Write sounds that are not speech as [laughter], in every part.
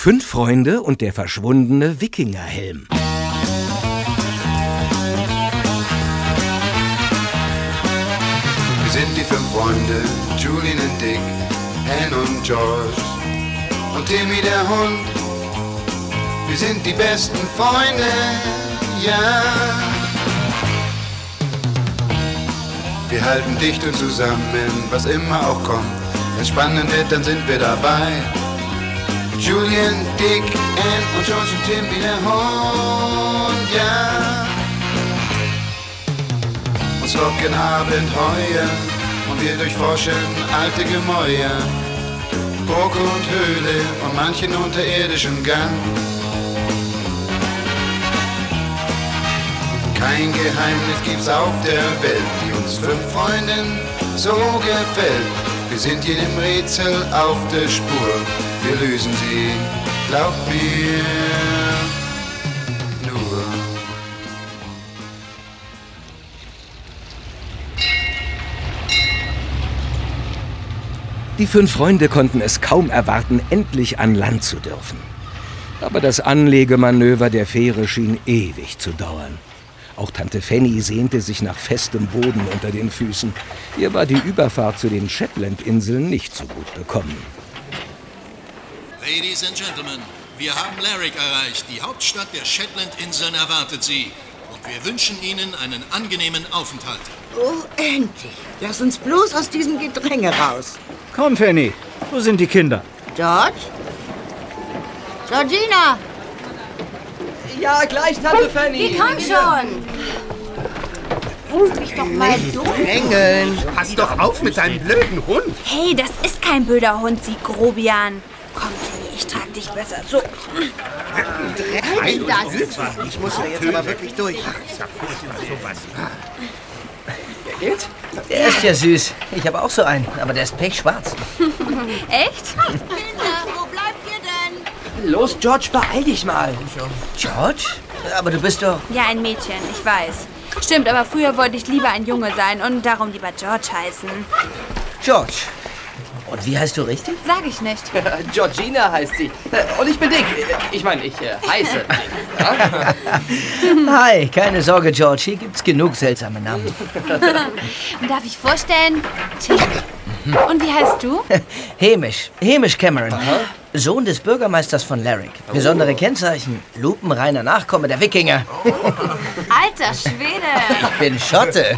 Fünf Freunde und der verschwundene Wikingerhelm. Wir sind die fünf Freunde, Julian und Dick, Anne und George und Timmy der Hund. Wir sind die besten Freunde, ja. Wir halten dicht und zusammen, was immer auch kommt. Wenn es spannend wird, dann sind wir dabei. Julian, Dick, Ann und George und Timmy der Hund, ja. Uns locken Abenteuer und wir durchforschen alte Gemäuer. Burg und Höhle und manchen unterirdischen Gang. Kein Geheimnis gibt's auf der Welt, die uns fünf Freunden so gefällt. Wir sind jedem Rätsel auf der Spur, wir lösen sie, glaubt mir. Nur. Die fünf Freunde konnten es kaum erwarten, endlich an Land zu dürfen. Aber das Anlegemanöver der Fähre schien ewig zu dauern. Auch Tante Fanny sehnte sich nach festem Boden unter den Füßen. Ihr war die Überfahrt zu den Shetland-Inseln nicht so gut bekommen. Ladies and Gentlemen, wir haben Larrick erreicht. Die Hauptstadt der Shetland-Inseln erwartet Sie. Und wir wünschen Ihnen einen angenehmen Aufenthalt. Oh, endlich. Lass uns bloß aus diesem Gedränge raus. Komm, Fanny. Wo sind die Kinder? George? Georgina! Ja, gleich, Tante Fanny. Die kommt schon. Lass mich doch mal durch. Engeln, pass doch auf mit deinem blöden Hund. Hey, das ist kein blöder Hund, Sie Grobian. Komm, Timmy, ich trag dich besser. So. Nein, das. Ich muss da jetzt aber wirklich durch. Der gilt? Der ist ja süß. Ich habe auch so einen, aber der ist pechschwarz. [laughs] Echt? Kinder, wo bleibt ihr denn? Los, George, beeil dich mal. George? Aber du bist doch... Ja, ein Mädchen, ich weiß. Stimmt, aber früher wollte ich lieber ein Junge sein und darum lieber George heißen. George. Und wie heißt du richtig? Sag ich nicht. [laughs] Georgina heißt sie. Und ich bin Dick. Ich meine, ich äh, heiße Dick. [laughs] Hi, keine Sorge, George. Hier gibt's genug seltsame Namen. [laughs] Darf ich vorstellen? Tim. Und wie heißt du? [laughs] Hamish. Hamish Cameron. Sohn des Bürgermeisters von Larrick. Besondere Kennzeichen. Lupenreiner Nachkomme der Wikinger. [laughs] Alter Schwede. Ich bin Schotte.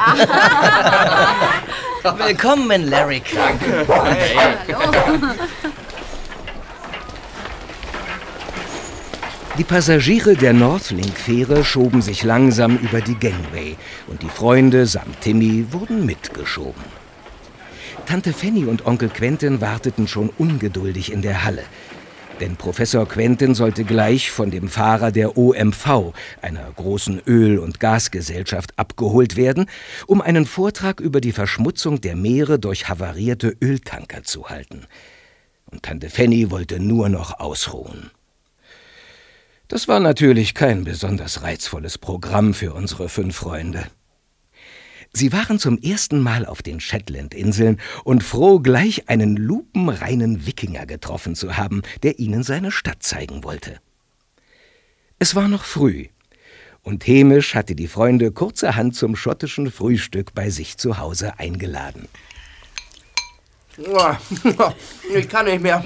[laughs] Willkommen in Larrick. Hallo. Die Passagiere der Northlink-Fähre schoben sich langsam über die Gangway und die Freunde samt Timmy wurden mitgeschoben. Tante Fanny und Onkel Quentin warteten schon ungeduldig in der Halle. Denn Professor Quentin sollte gleich von dem Fahrer der OMV, einer großen Öl- und Gasgesellschaft, abgeholt werden, um einen Vortrag über die Verschmutzung der Meere durch havarierte Öltanker zu halten. Und Tante Fanny wollte nur noch ausruhen. Das war natürlich kein besonders reizvolles Programm für unsere fünf Freunde. Sie waren zum ersten Mal auf den Shetland-Inseln und froh, gleich einen lupenreinen Wikinger getroffen zu haben, der ihnen seine Stadt zeigen wollte. Es war noch früh, und Hemisch hatte die Freunde kurzerhand zum schottischen Frühstück bei sich zu Hause eingeladen. [laughs] Ich kann nicht mehr.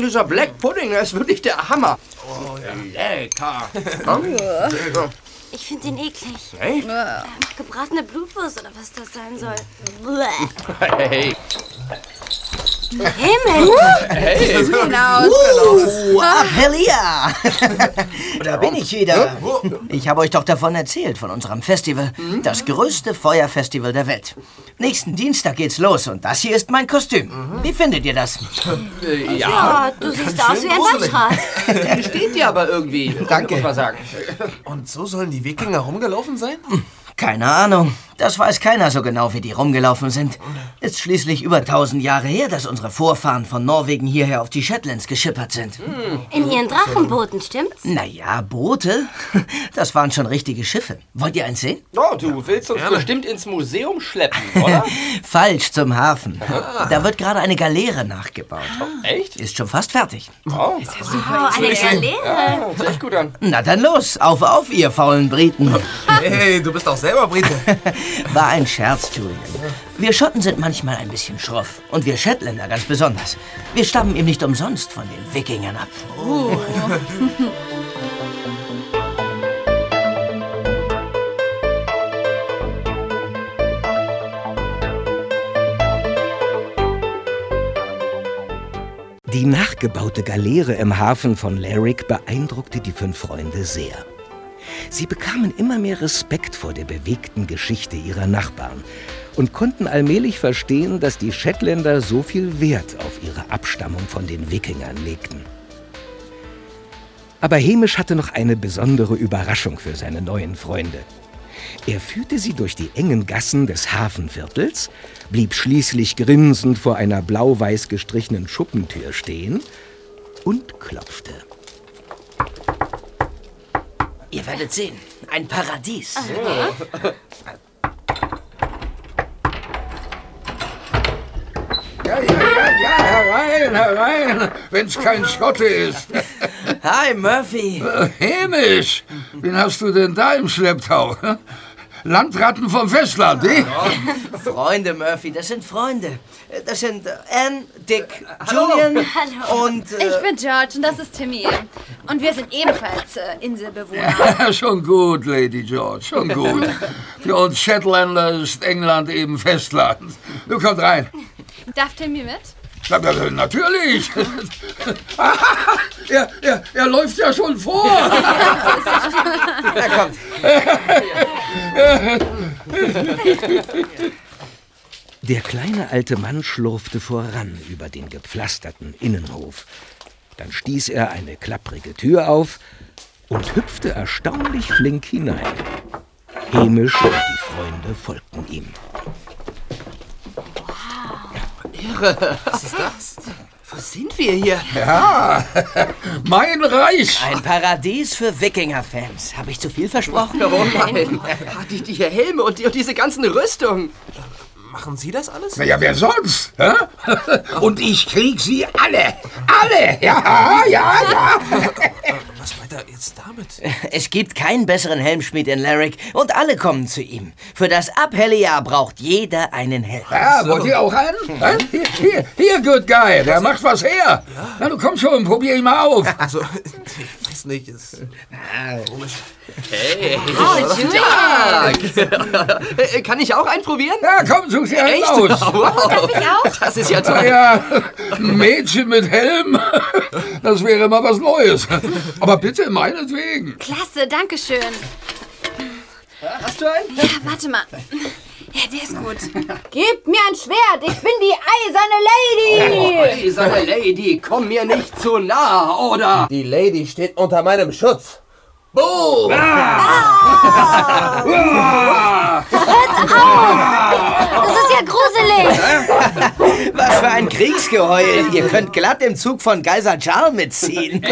Dieser Black Pudding, das ist wirklich der Hammer. Oh, lecker. [laughs] Ich finde ihn eklig. Echt? Äh, gebratene Blutwurst oder was das sein soll. [laughs] Hey. Himmel! Hey. Sieht so schön aus. Uh, Apelia! da bin ich wieder. Ich habe euch doch davon erzählt, von unserem Festival. Das größte Feuerfestival der Welt. Nächsten Dienstag geht's los und das hier ist mein Kostüm. Wie findet ihr das? [laughs] Ja, du siehst aus wie ein Waldschrat. [laughs] Steht dir aber irgendwie. Danke. Muss man sagen. [laughs] Und so sollen die Wikinger rumgelaufen sein? Keine Ahnung. Das weiß keiner so genau, wie die rumgelaufen sind. Ist schließlich über tausend Jahre her, dass unsere Vorfahren von Norwegen hierher auf die Shetlands geschippert sind. In ihren Drachenbooten, stimmt's? Naja, Boote? [laughs] Das waren schon richtige Schiffe. Wollt ihr eins sehen? Oh, du willst uns bestimmt ins Museum schleppen, oder? [laughs] Falsch, zum Hafen. Da wird gerade eine Galeere nachgebaut. Echt? Ist schon fast fertig. Oh, Oh, eine Galeere. hört sich gut an. Na dann los, auf, auf, ihr faulen Briten. [laughs] Hey, du bist doch selber Brite. War ein Scherz, Julian. Wir Schotten sind manchmal ein bisschen schroff. Und wir Shetländer ganz besonders. Wir stammen ihm nicht umsonst von den Wikingern ab. Die nachgebaute Galeere im Hafen von Lerwick beeindruckte die fünf Freunde sehr. Sie bekamen immer mehr Respekt vor der bewegten Geschichte ihrer Nachbarn und konnten allmählich verstehen, dass die Shetländer so viel Wert auf ihre Abstammung von den Wikingern legten. Aber Hemisch hatte noch eine besondere Überraschung für seine neuen Freunde. Er führte sie durch die engen Gassen des Hafenviertels, blieb schließlich grinsend vor einer blau-weiß gestrichenen Schuppentür stehen und klopfte. Ihr werdet sehen, ein Paradies. Ja, ja, ja, ja, herein, herein, wenn's kein Schotte ist. Hi, Murphy. Hämisch, wen hast du denn da im Schlepptau? Landratten vom Festland, eh? Freunde, Murphy, das sind Freunde. Das sind äh, Anne, Dick, Julian [laughs] Hallo. und... Äh, Ich bin George und das ist Timmy. Und wir sind ebenfalls äh, Inselbewohner. [laughs] schon gut, Lady George, schon gut. [laughs] Für uns Shetlander ist England eben Festland. Du kommt rein. Darf Timmy mit? Na, na, na, Natürlich. [laughs] er, er, er läuft ja schon vor. na kommt. Der kleine alte Mann schlurfte voran über den gepflasterten Innenhof. Dann stieß er eine klapprige Tür auf und hüpfte erstaunlich flink hinein. Hemisch und die Freunde folgten ihm. Was ist das? Wo sind wir hier? Ja, [laughs] mein Reich. Ein Paradies für Wikinger-Fans. Habe ich zu viel versprochen? Oh nein. Die, die Helme und, die, und diese ganzen Rüstungen. Machen Sie das alles? Naja, wer sonst? Hä? Und ich krieg sie alle. Alle. Ja, ja, ja. Was meint er jetzt damit? [laughs] Es gibt keinen besseren Helmschmied in Larrick und alle kommen zu ihm. Für das Abhellejahr braucht jeder einen Helm. Ja, wollt ihr auch einen? Hä? Hier, hier, hier, Good Guy, der macht was her. Na, du komm schon, probier ihn mal auf. [laughs] Also, ich weiß nicht. Ist komisch. Hey. Oh, Julian. Äh, Kann ich auch einen probieren? Ja, komm, such dir einen Echt? aus. Wow. Darf ich auch? Das ist ja toll. ja, ein Mädchen mit Helm, das wäre mal was Neues. Aber bitte, meinetwegen. Klasse, danke schön. Hast du einen? Ja, warte mal. Ja, der ist gut. Gebt mir ein Schwert, ich bin die eiserne Lady. Eiserne Lady, komm mir nicht zu nah, oder? Die Lady steht unter meinem Schutz. Boom! Das ist ja gruselig. Was für ein Kriegsgeheul. Ihr könnt glatt im Zug von Geiser Jarl mitziehen.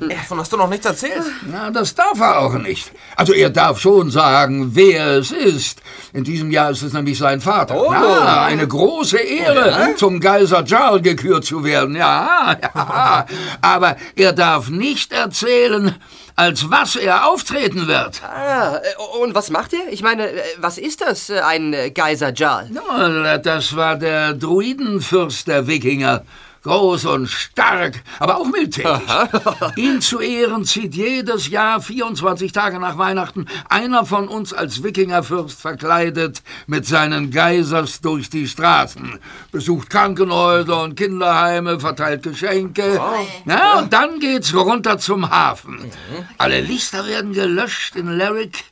Davon hast du noch nichts erzählt. Na, das darf er auch nicht. Also er darf schon sagen, wer es ist. In diesem Jahr ist es nämlich sein Vater. Oh. Ja, eine große Ehre, zum Geiser Jarl gekürt zu werden. Ja, [laughs] ja. Aber er darf nicht erzählen, als was er auftreten wird. Ah, äh, und was macht er? Ich meine, äh, was ist das, äh, ein Geiser Jarl? Nun, das war der Druidenfürst der Wikinger. Groß und stark, aber auch mildtätig. [laughs] Ihn zu Ehren zieht jedes Jahr, 24 Tage nach Weihnachten, einer von uns als Wikingerfürst verkleidet mit seinen Geisers durch die Straßen. Besucht Krankenhäuser und Kinderheime, verteilt Geschenke. Ja, und dann geht's runter zum Hafen. Alle Lichter werden gelöscht in Larrick.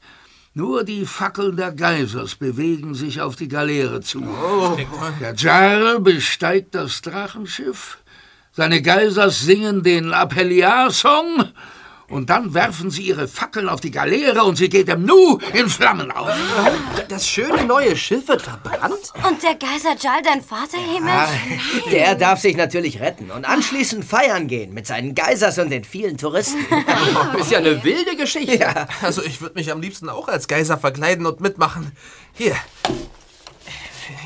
Nur die Fackeln der Geisers bewegen sich auf die Galeere zu. Der Jarl besteigt das Drachenschiff. Seine Geisers singen den Appelliar-Song. Und dann werfen sie ihre Fackeln auf die Galeere und sie geht im Nu in Flammen auf. Das schöne neue Schiff wird verbrannt? Und der Geiser Jal, dein Vater, Himmel? Ah, der darf sich natürlich retten und anschließend feiern gehen mit seinen Geisers und den vielen Touristen. [laughs] Ist ja eine wilde Geschichte. Ja. Also ich würde mich am liebsten auch als Geiser verkleiden und mitmachen. Hier.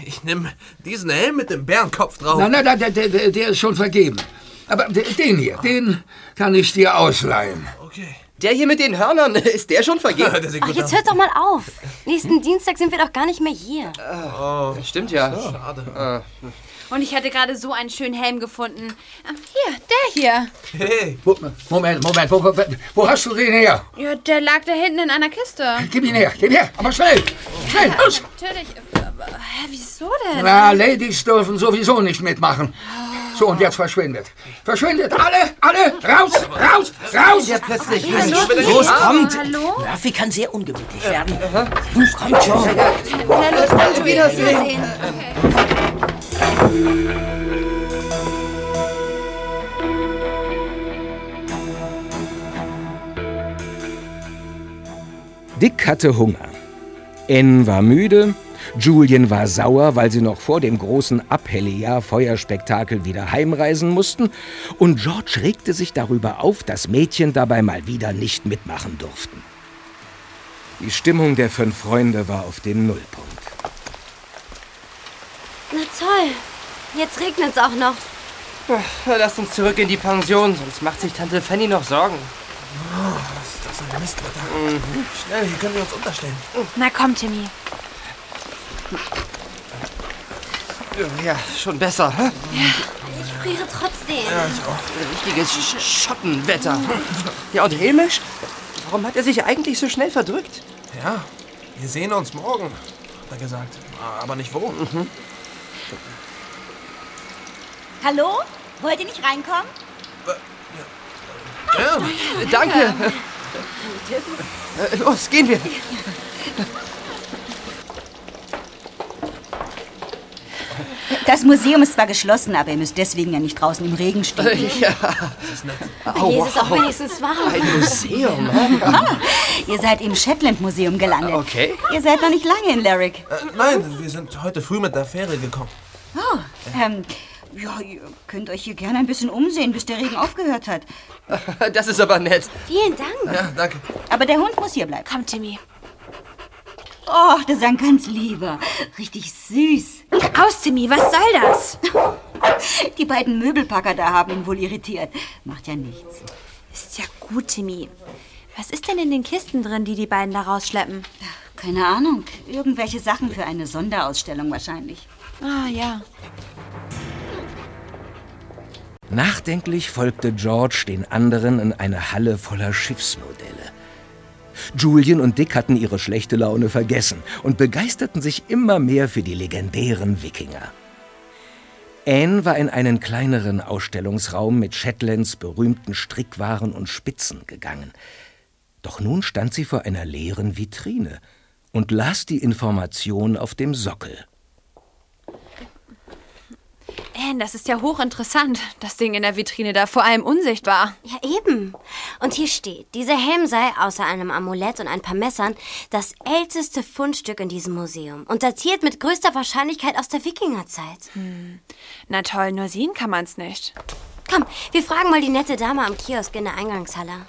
Ich nehme diesen Helm mit dem Bärenkopf drauf. Nein, nein, nein, der, der, der ist schon vergeben. Aber de- den hier, den kann ich dir ausleihen. Okay. Der hier mit den Hörnern, [laughs] ist der schon vergeben? [laughs] Der sieht Ach, jetzt hört doch mal auf. Nächsten Dienstag sind wir doch gar nicht mehr hier. Oh, Stimmt ja. schade. Und ich hatte gerade so einen schönen Helm gefunden. Ähm, Hier, der hier. Hey, Mo- Moment, Moment, wo, wo, wo hast du den her? Ja, der lag da hinten in einer Kiste. Gib ihn her, gib her, aber schnell, schnell, los! Natürlich. Aber, hä, wieso denn? Na, Ladies dürfen sowieso nicht mitmachen. So, und jetzt verschwindet. Verschwindet, alle, alle, raus, raus, raus! Ja, plötzlich. Los, kommt! Hallo? Murphy kann sehr ungemütlich werden. Kommt schon. Na los, danke. Wiedersehen. Dick hatte Hunger. Ann war müde. Julian war sauer, weil sie noch vor dem großen Abhellia-Feuerspektakel wieder heimreisen mussten. Und George regte sich darüber auf, dass Mädchen dabei mal wieder nicht mitmachen durften. Die Stimmung der fünf Freunde war auf dem Nullpunkt. Na toll. Jetzt regnet's auch noch. Lasst uns zurück in die Pension, sonst macht sich Tante Fanny noch Sorgen. das ist ein Mistwetter. Schnell, hier können wir uns unterstellen. Na komm, Timmy. Ja, schon besser. hä? Ich friere trotzdem. Richtiges Sch Schottenwetter. Ja, und Hamish? Warum hat er sich eigentlich so schnell verdrückt? Ja, wir sehen uns morgen, hat er gesagt. Aber nicht wo. Hallo? Wollt ihr nicht reinkommen? Ja. Danke. Äh, Los, gehen wir. Das Museum ist zwar geschlossen, aber ihr müsst deswegen ja nicht draußen im Regen stehen. Ja. Hier ist es auch wenigstens warm. Ein Museum. [laughs] Ihr seid im Shetland Museum gelandet. Okay. Ihr seid noch nicht lange in Lerwick. Äh, nein, wir sind heute früh mit der Fähre gekommen. Oh, ähm, ja, ihr könnt euch hier gerne ein bisschen umsehen, bis der Regen aufgehört hat. [laughs] Das ist aber nett. Vielen Dank. Ja, danke. Aber der Hund muss hier bleiben. Komm, Timmy. Oh, das ist ein ganz lieber. Richtig süß. Aus, Timmy, was soll das? Die beiden Möbelpacker da haben ihn wohl irritiert. Macht ja nichts. Ist ja gut, Timmy. Was ist denn in den Kisten drin, die die beiden da rausschleppen? Keine Ahnung. Irgendwelche Sachen für eine Sonderausstellung wahrscheinlich. Ah, ja. Nachdenklich folgte George den anderen in eine Halle voller Schiffsmodelle. Julian und Dick hatten ihre schlechte Laune vergessen und begeisterten sich immer mehr für die legendären Wikinger. Anne war in einen kleineren Ausstellungsraum mit Shetlands berühmten Strickwaren und Spitzen gegangen. Doch nun stand sie vor einer leeren Vitrine und las die Information auf dem Sockel. Anne, das ist ja hochinteressant. Das Ding in der Vitrine da vor allem unsichtbar. Ja, eben. Und hier steht, dieser Helm sei außer einem Amulett und ein paar Messern das älteste Fundstück in diesem Museum und datiert mit größter Wahrscheinlichkeit aus der Wikingerzeit. Na toll, nur sehen kann man's nicht. Komm, wir fragen mal die nette Dame am Kiosk in der Eingangshalle.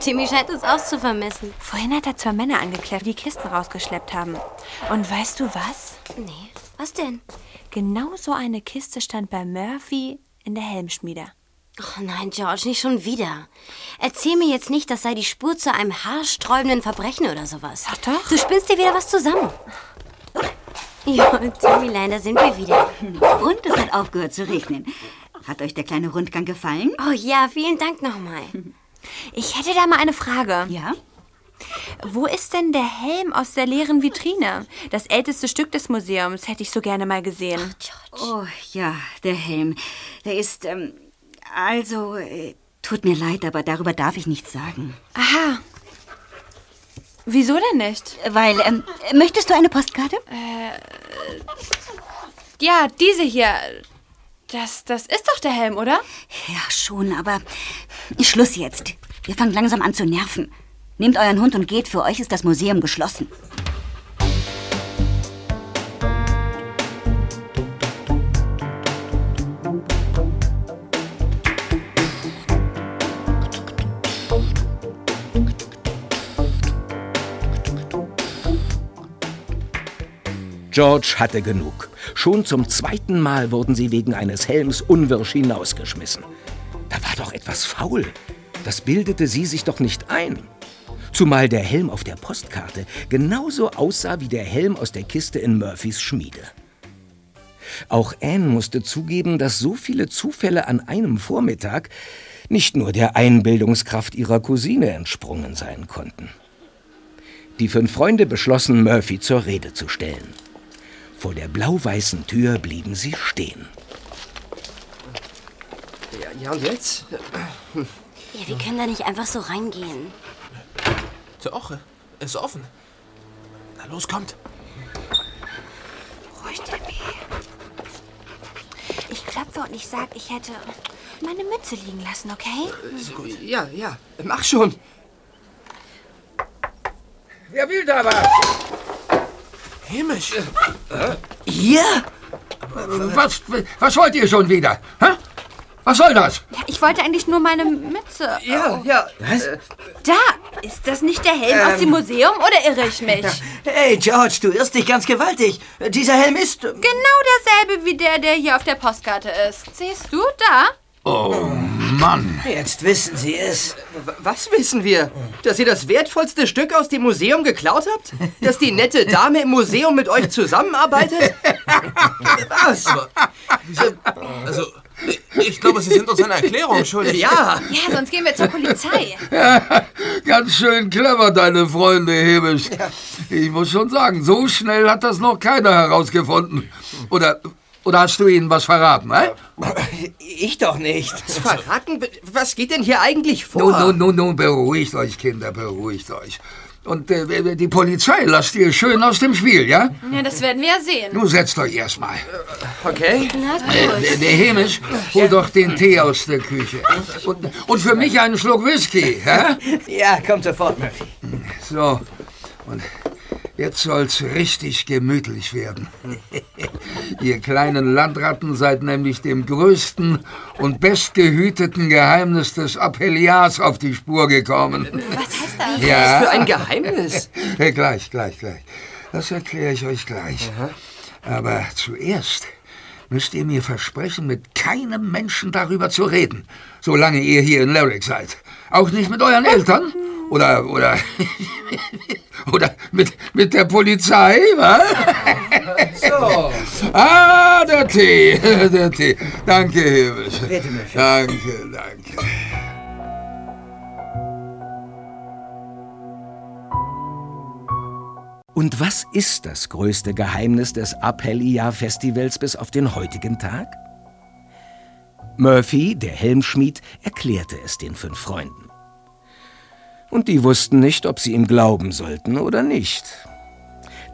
Timmy scheint uns auch zu vermissen. Vorhin hat er zwei Männer angeklärt, die Kisten rausgeschleppt haben. Und weißt du was? Nee, was denn? Genau so eine Kiste stand bei Murphy in der Helmschmiede. Oh nein, George, nicht schon wieder. Erzähl mir jetzt nicht, das sei die Spur zu einem haarsträubenden Verbrechen oder sowas. Ach doch. Du spinnst dir wieder was zusammen. Ja, Timmylein, da sind wir wieder. Und es hat aufgehört zu regnen. Hat euch der kleine Rundgang gefallen? Oh ja, vielen Dank nochmal. Ich hätte da mal eine Frage. Ja? Wo ist denn der Helm aus der leeren Vitrine? Das älteste Stück des Museums hätte ich so gerne mal gesehen. Oh ja, der Helm. Der ist, ähm, also, äh, tut mir leid, aber darüber darf ich nichts sagen. Aha. Wieso denn nicht? Weil, ähm, möchtest du eine Postkarte? Ja, diese hier. Das, das ist doch der Helm, oder? Ja, schon, aber Schluss jetzt. Ihr fangt langsam an zu nerven. Nehmt euren Hund und geht, für euch ist das Museum geschlossen. George hatte genug. Schon zum zweiten Mal wurden sie wegen eines Helms unwirsch hinausgeschmissen. Da war doch etwas faul. Das bildete sie sich doch nicht ein. Zumal der Helm auf der Postkarte genauso aussah wie der Helm aus der Kiste in Murphys Schmiede. Auch Anne musste zugeben, dass so viele Zufälle an einem Vormittag nicht nur der Einbildungskraft ihrer Cousine entsprungen sein konnten. Die fünf Freunde beschlossen, Murphy zur Rede zu stellen. Vor der blau-weißen Tür blieben sie stehen. Ja, ja und jetzt? Ja, wir können da nicht einfach so reingehen. Doch, ist offen. Na los, kommt. Ruhig, Timmy. Ich klopfe und ich sag, ich hätte meine Mütze liegen lassen, okay? Ja, ja, mach schon. Wer will da was? Hämisch. Ihr? Was, was wollt ihr schon wieder? Hä? Was soll das? Ja, ich wollte eigentlich nur meine Mütze. Ja, ja. Was? Da! Ist das nicht der Helm Ähm. aus dem Museum oder irre ich mich? Hey, George, du irrst dich ganz gewaltig. Dieser Helm ist... Genau derselbe wie der, der hier auf der Postkarte ist. Siehst du da? Oh, Mann. Jetzt wissen Sie es. Was wissen wir? Dass ihr das wertvollste Stück aus dem Museum geklaut habt? Dass die nette Dame im Museum mit euch zusammenarbeitet? [laughs] Was? Also, ich glaube, Sie sind uns eine Erklärung schuldig. Ja. Ja, sonst gehen wir zur Polizei. Ja, [laughs] ganz schön clever, deine Freunde, Hemisch. Ich muss schon sagen, so schnell hat das noch keiner herausgefunden. Oder, oder hast du ihnen was verraten, hä? Ich doch nicht. Verraten? Was geht denn hier eigentlich vor? Nun, nun, nun, nun, beruhigt euch, Kinder, beruhigt euch. Und äh, die Polizei lasst ihr schön aus dem Spiel, ja? Ja, das werden wir ja sehen. Nun setzt euch erstmal. Okay. Na Äh, der, Hemisch, hol doch den Tee aus der Küche. Und, und für mich einen Schluck Whisky, hä? Ja, kommt sofort, Murphy. So, und jetzt soll's richtig gemütlich werden. [laughs] Ihr kleinen Landratten seid nämlich dem größten und bestgehüteten Geheimnis des Appelliars auf die Spur gekommen. Was heißt das? Ja. Was für ein Geheimnis? [laughs] Ja, gleich, gleich, gleich. Das erkläre ich euch gleich. Aber zuerst müsst ihr mir versprechen, mit keinem Menschen darüber zu reden, solange ihr hier in Lyric seid. Auch nicht mit euren Eltern? Oder, oder, [laughs] oder mit, mit der Polizei, wa? So. [laughs] Ah, der Tee, [laughs] der Tee. Danke, Hemisch. Bitte, Murphy. Danke, danke. Und was ist das größte Geheimnis des Apellia-Festivals bis auf den heutigen Tag? Murphy, der Helmschmied, erklärte es den fünf Freunden. Und die wussten nicht, ob sie ihm glauben sollten oder nicht.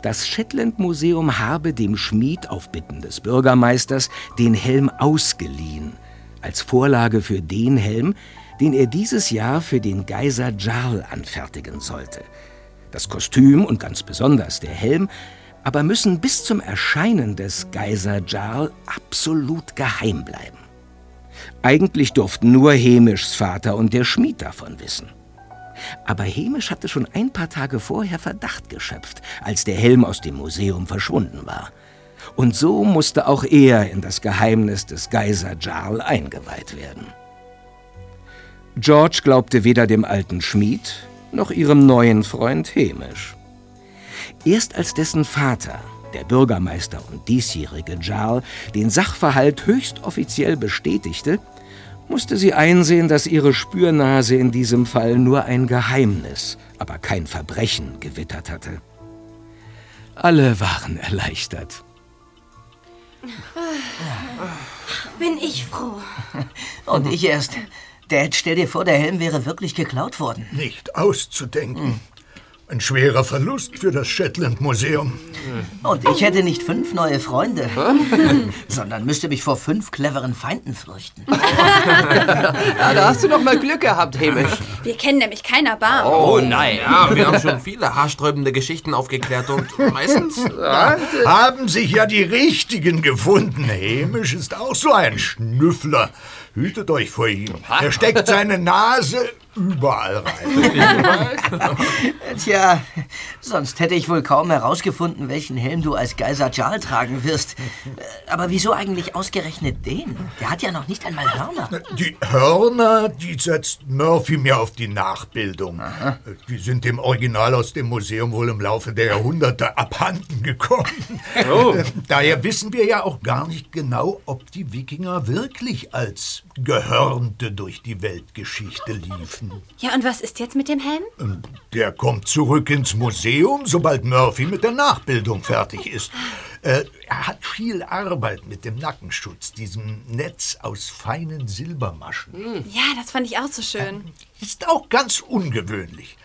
Das Shetland Museum habe dem Schmied auf Bitten des Bürgermeisters den Helm ausgeliehen, als Vorlage für den Helm, den er dieses Jahr für den Geiser Jarl anfertigen sollte. Das Kostüm und ganz besonders der Helm aber müssen bis zum Erscheinen des Geiser Jarl absolut geheim bleiben. Eigentlich durften nur Hemischs Vater und der Schmied davon wissen. Aber Hemisch hatte schon ein paar Tage vorher Verdacht geschöpft, als der Helm aus dem Museum verschwunden war. Und so musste auch er in das Geheimnis des Geiser Jarl eingeweiht werden. George glaubte weder dem alten Schmied noch ihrem neuen Freund Hemisch. Erst als dessen Vater, der Bürgermeister und diesjährige Jarl, den Sachverhalt höchst offiziell bestätigte, musste sie einsehen, dass ihre Spürnase in diesem Fall nur ein Geheimnis, aber kein Verbrechen gewittert hatte. Alle waren erleichtert. Bin ich froh. [laughs] Und ich erst. Dad, stell dir vor, der Helm wäre wirklich geklaut worden. Nicht auszudenken. Ein schwerer Verlust für das Shetland Museum. Und ich hätte nicht fünf neue Freunde, [laughs] sondern müsste mich vor fünf cleveren Feinden fürchten. Ja, da hast du doch mal Glück gehabt, Hamish. Wir kennen nämlich kein Erbarmen. Oh nein. Ja, wir haben schon viele haarsträubende Geschichten aufgeklärt und meistens... Haben sich ja die richtigen gefunden. Hamish ist auch so ein Schnüffler. Hütet euch vor ihm. Er steckt seine Nase überall rein. [laughs] Tja, sonst hätte ich wohl kaum herausgefunden, welchen Helm du als Geiser Jarl tragen wirst. Aber wieso eigentlich ausgerechnet den? Der hat ja noch nicht einmal Hörner. Die Hörner, die setzt Murphy mir auf die Nachbildung. Die sind dem Original aus dem Museum wohl im Laufe der Jahrhunderte abhanden gekommen. Oh. Daher wissen wir ja auch gar nicht genau, ob die Wikinger wirklich als Gehörnte durch die Weltgeschichte liefen. Ja, und was ist jetzt mit dem Helm? Der kommt zurück ins Museum, sobald Murphy mit der Nachbildung fertig ist. Äh, er hat viel Arbeit mit dem Nackenschutz, diesem Netz aus feinen Silbermaschen. Ja, das fand ich auch so schön. Ist auch ganz ungewöhnlich.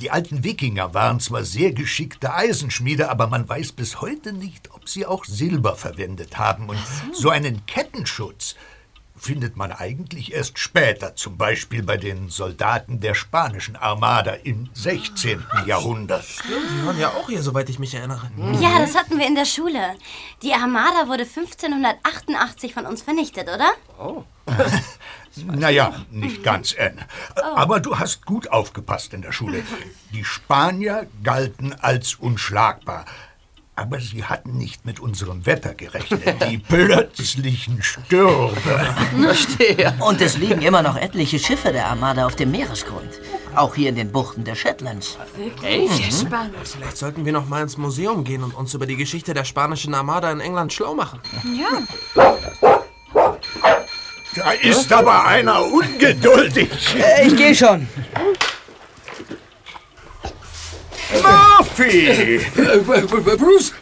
Die alten Wikinger waren zwar sehr geschickte Eisenschmiede, aber man weiß bis heute nicht, ob sie auch Silber verwendet haben. Und so einen Kettenschutz findet man eigentlich erst später, zum Beispiel bei den Soldaten der spanischen Armada im 16. Jahrhundert. Die waren ja auch hier, soweit ich mich erinnere. Ja, das hatten wir in der Schule. Die Armada wurde 1588 von uns vernichtet, oder? Oh. [laughs] Naja, nicht ganz, Anne. Aber du hast gut aufgepasst in der Schule. Die Spanier galten als unschlagbar. Aber sie hatten nicht mit unserem Wetter gerechnet. Die [laughs] plötzlichen Stürme. Verstehe. Und es liegen immer noch etliche Schiffe der Armada auf dem Meeresgrund. Auch hier in den Buchten der Shetlands. Echt? Spannend. Vielleicht sollten wir noch mal ins Museum gehen und uns über die Geschichte der spanischen Armada in England schlau machen. Ja. Da ist aber einer ungeduldig. Äh, ich gehe schon. Murphy! Äh, Bruce,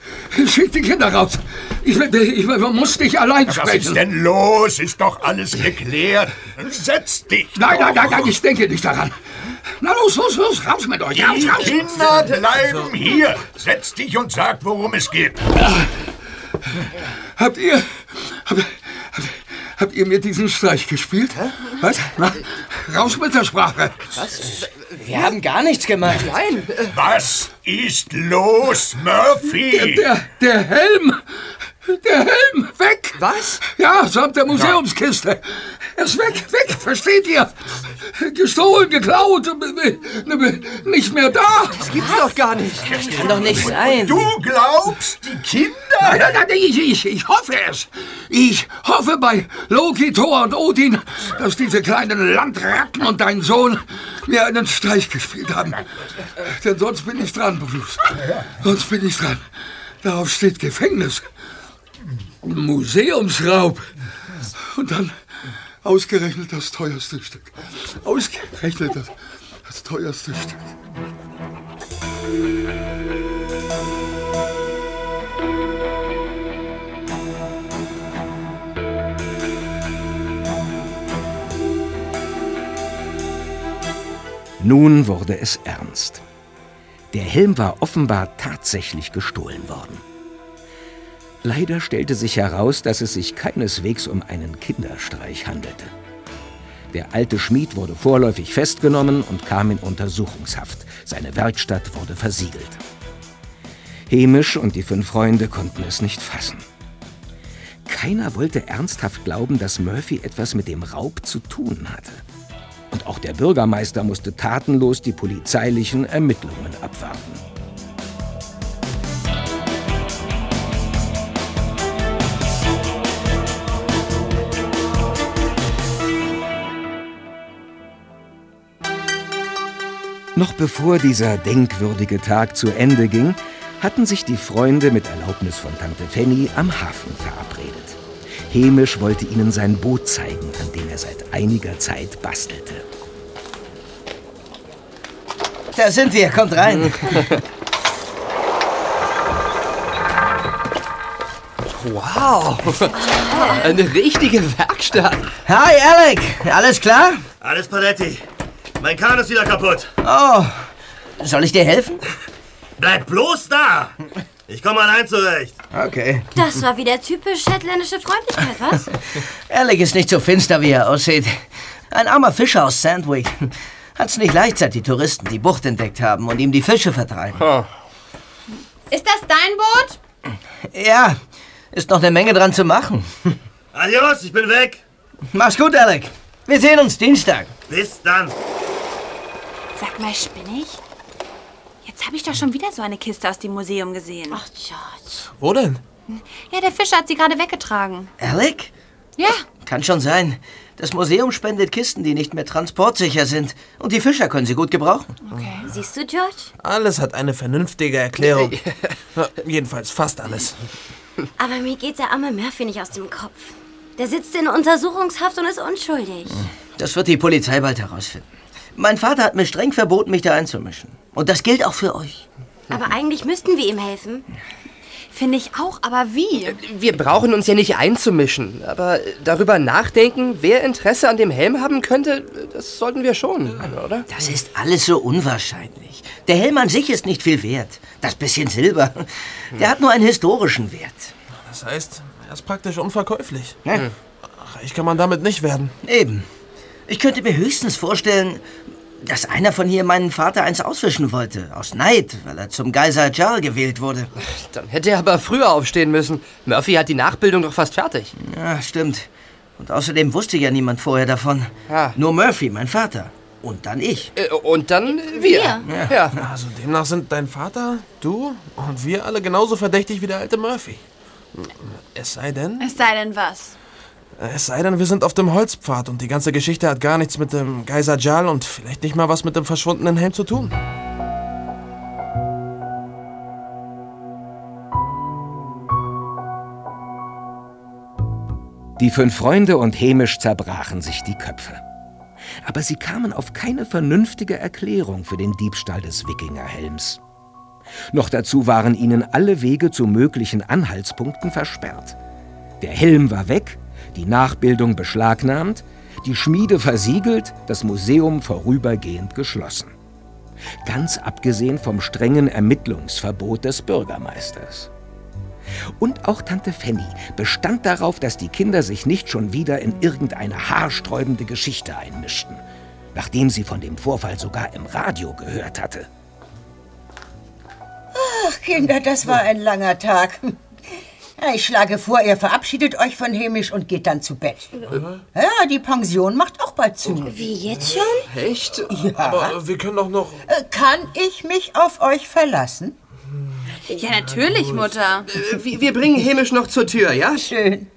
schick die Kinder raus. Ich, ich, ich muss dich allein Was sprechen. ist denn los? Ist doch alles geklärt. Setz dich. Nein, nein, nein, nein, ich denke nicht daran. Na los, los, los, raus mit euch. Raus, Die raus. Kinder bleiben hier. Setz dich und sag, worum es geht. Habt ihr. Habt, habt, habt ihr mir diesen Streich gespielt? Was? Na, raus mit der Sprache. Was? Wir haben gar nichts gemacht. Nein. Was ist los, Murphy? Der, der Helm! Der Helm! Weg! Was? Ja, samt der Museumskiste. Er ist weg, weg, versteht ihr? Gestohlen, geklaut, nicht mehr da. Das gibt's doch gar nicht. Das kann doch nicht sein. Du glaubst, die Kinder? Nein, nein, nein, ich, ich, ich hoffe es. Ich hoffe bei Loki, Thor und Odin, dass diese kleinen Landratten und dein Sohn mir einen Streich gespielt haben. Denn sonst bin ich dran, Bruce. Sonst bin ich dran. Darauf steht Gefängnis. Museumsraub. Und dann ausgerechnet das teuerste Stück. Ausgerechnet das, das teuerste Stück. Nun wurde es ernst. Der Helm war offenbar tatsächlich gestohlen worden. Leider stellte sich heraus, dass es sich keineswegs um einen Kinderstreich handelte. Der alte Schmied wurde vorläufig festgenommen und kam in Untersuchungshaft. Seine Werkstatt wurde versiegelt. Hemisch und die fünf Freunde konnten es nicht fassen. Keiner wollte ernsthaft glauben, dass Murphy etwas mit dem Raub zu tun hatte. Und auch der Bürgermeister musste tatenlos die polizeilichen Ermittlungen abwarten. Noch bevor dieser denkwürdige Tag zu Ende ging, hatten sich die Freunde mit Erlaubnis von Tante Fanny am Hafen verabredet. Hemisch wollte ihnen sein Boot zeigen, an einiger Zeit bastelte. Da sind wir, kommt rein. [laughs] Wow. Eine richtige Werkstatt. Hi, Alec. Alles klar? Alles Paletti. Mein Kahn ist wieder kaputt. Oh, Soll ich dir helfen? Bleib bloß da! Ich komme allein zurecht. Okay. Das war wieder typisch shetländische Freundlichkeit, was? [laughs] Alec ist nicht so finster, wie er aussieht. Ein armer Fischer aus Sandwick. Hat's nicht leicht, seit die Touristen die Bucht entdeckt haben und ihm die Fische vertreiben. Ist das dein Boot? Ja, ist noch eine Menge dran zu machen. [laughs] Adios, ich bin weg. Mach's gut, Alec. Wir sehen uns Dienstag. Bis dann. Sag mal, spinne ich? Jetzt habe ich doch schon wieder so eine Kiste aus dem Museum gesehen. Ach, George. Wo denn? Ja, der Fischer hat sie gerade weggetragen. Alec? Ja. Kann schon sein. Das Museum spendet Kisten, die nicht mehr transportsicher sind. Und die Fischer können sie gut gebrauchen. Siehst du, George? Alles hat eine vernünftige Erklärung. [laughs] Jedenfalls fast alles. Aber mir geht der arme Murphy nicht aus dem Kopf. Der sitzt in Untersuchungshaft und ist unschuldig. Das wird die Polizei bald herausfinden. Mein Vater hat mir streng verboten, mich da einzumischen. Und das gilt auch für euch. Aber eigentlich müssten wir ihm helfen. Finde ich auch, aber wie? Wir brauchen uns ja nicht einzumischen, aber darüber nachdenken, wer Interesse an dem Helm haben könnte, das sollten wir schon, oder? Das ist alles so unwahrscheinlich. Der Helm an sich ist nicht viel wert. Das bisschen Silber, der hat nur einen historischen Wert. Das heißt, er ist praktisch unverkäuflich. Ja. Reich kann man damit nicht werden. Eben. Ich könnte mir höchstens vorstellen, dass einer von hier meinen Vater eins auswischen wollte. Aus Neid, weil er zum Geiser Jarl gewählt wurde. Dann hätte er aber früher aufstehen müssen. Murphy hat die Nachbildung doch fast fertig. Ja, stimmt. Und außerdem wusste ja niemand vorher davon. Nur Murphy, mein Vater. Und dann ich. Äh, und dann wir. Ja. Ja. Also demnach sind dein Vater, du und wir alle genauso verdächtig wie der alte Murphy. Es sei denn, Es sei denn was. Es sei denn, wir sind auf dem Holzpfad und die ganze Geschichte hat gar nichts mit dem Geiser Jarl und vielleicht nicht mal was mit dem verschwundenen Helm zu tun. Die fünf Freunde und Hemisch zerbrachen sich die Köpfe. Aber sie kamen auf keine vernünftige Erklärung für den Diebstahl des Wikingerhelms. Noch dazu waren ihnen alle Wege zu möglichen Anhaltspunkten versperrt. Der Helm war weg, die Nachbildung beschlagnahmt, die Schmiede versiegelt, das Museum vorübergehend geschlossen. Ganz abgesehen vom strengen Ermittlungsverbot des Bürgermeisters. Und auch Tante Fanny bestand darauf, dass die Kinder sich nicht schon wieder in irgendeine haarsträubende Geschichte einmischten, nachdem sie von dem Vorfall sogar im Radio gehört hatte. Ach, Kinder, das war ein langer Tag. Ich schlage vor, ihr verabschiedet euch von Hemisch und geht dann zu Bett. Ja, die Pension macht auch bald zu. Wie jetzt schon? Echt? Ja. Aber wir können doch noch. Äh, Kann ich mich auf euch verlassen? Ja, natürlich, Mutter. Wir, wir bringen Hemisch noch zur Tür, ja? Schön.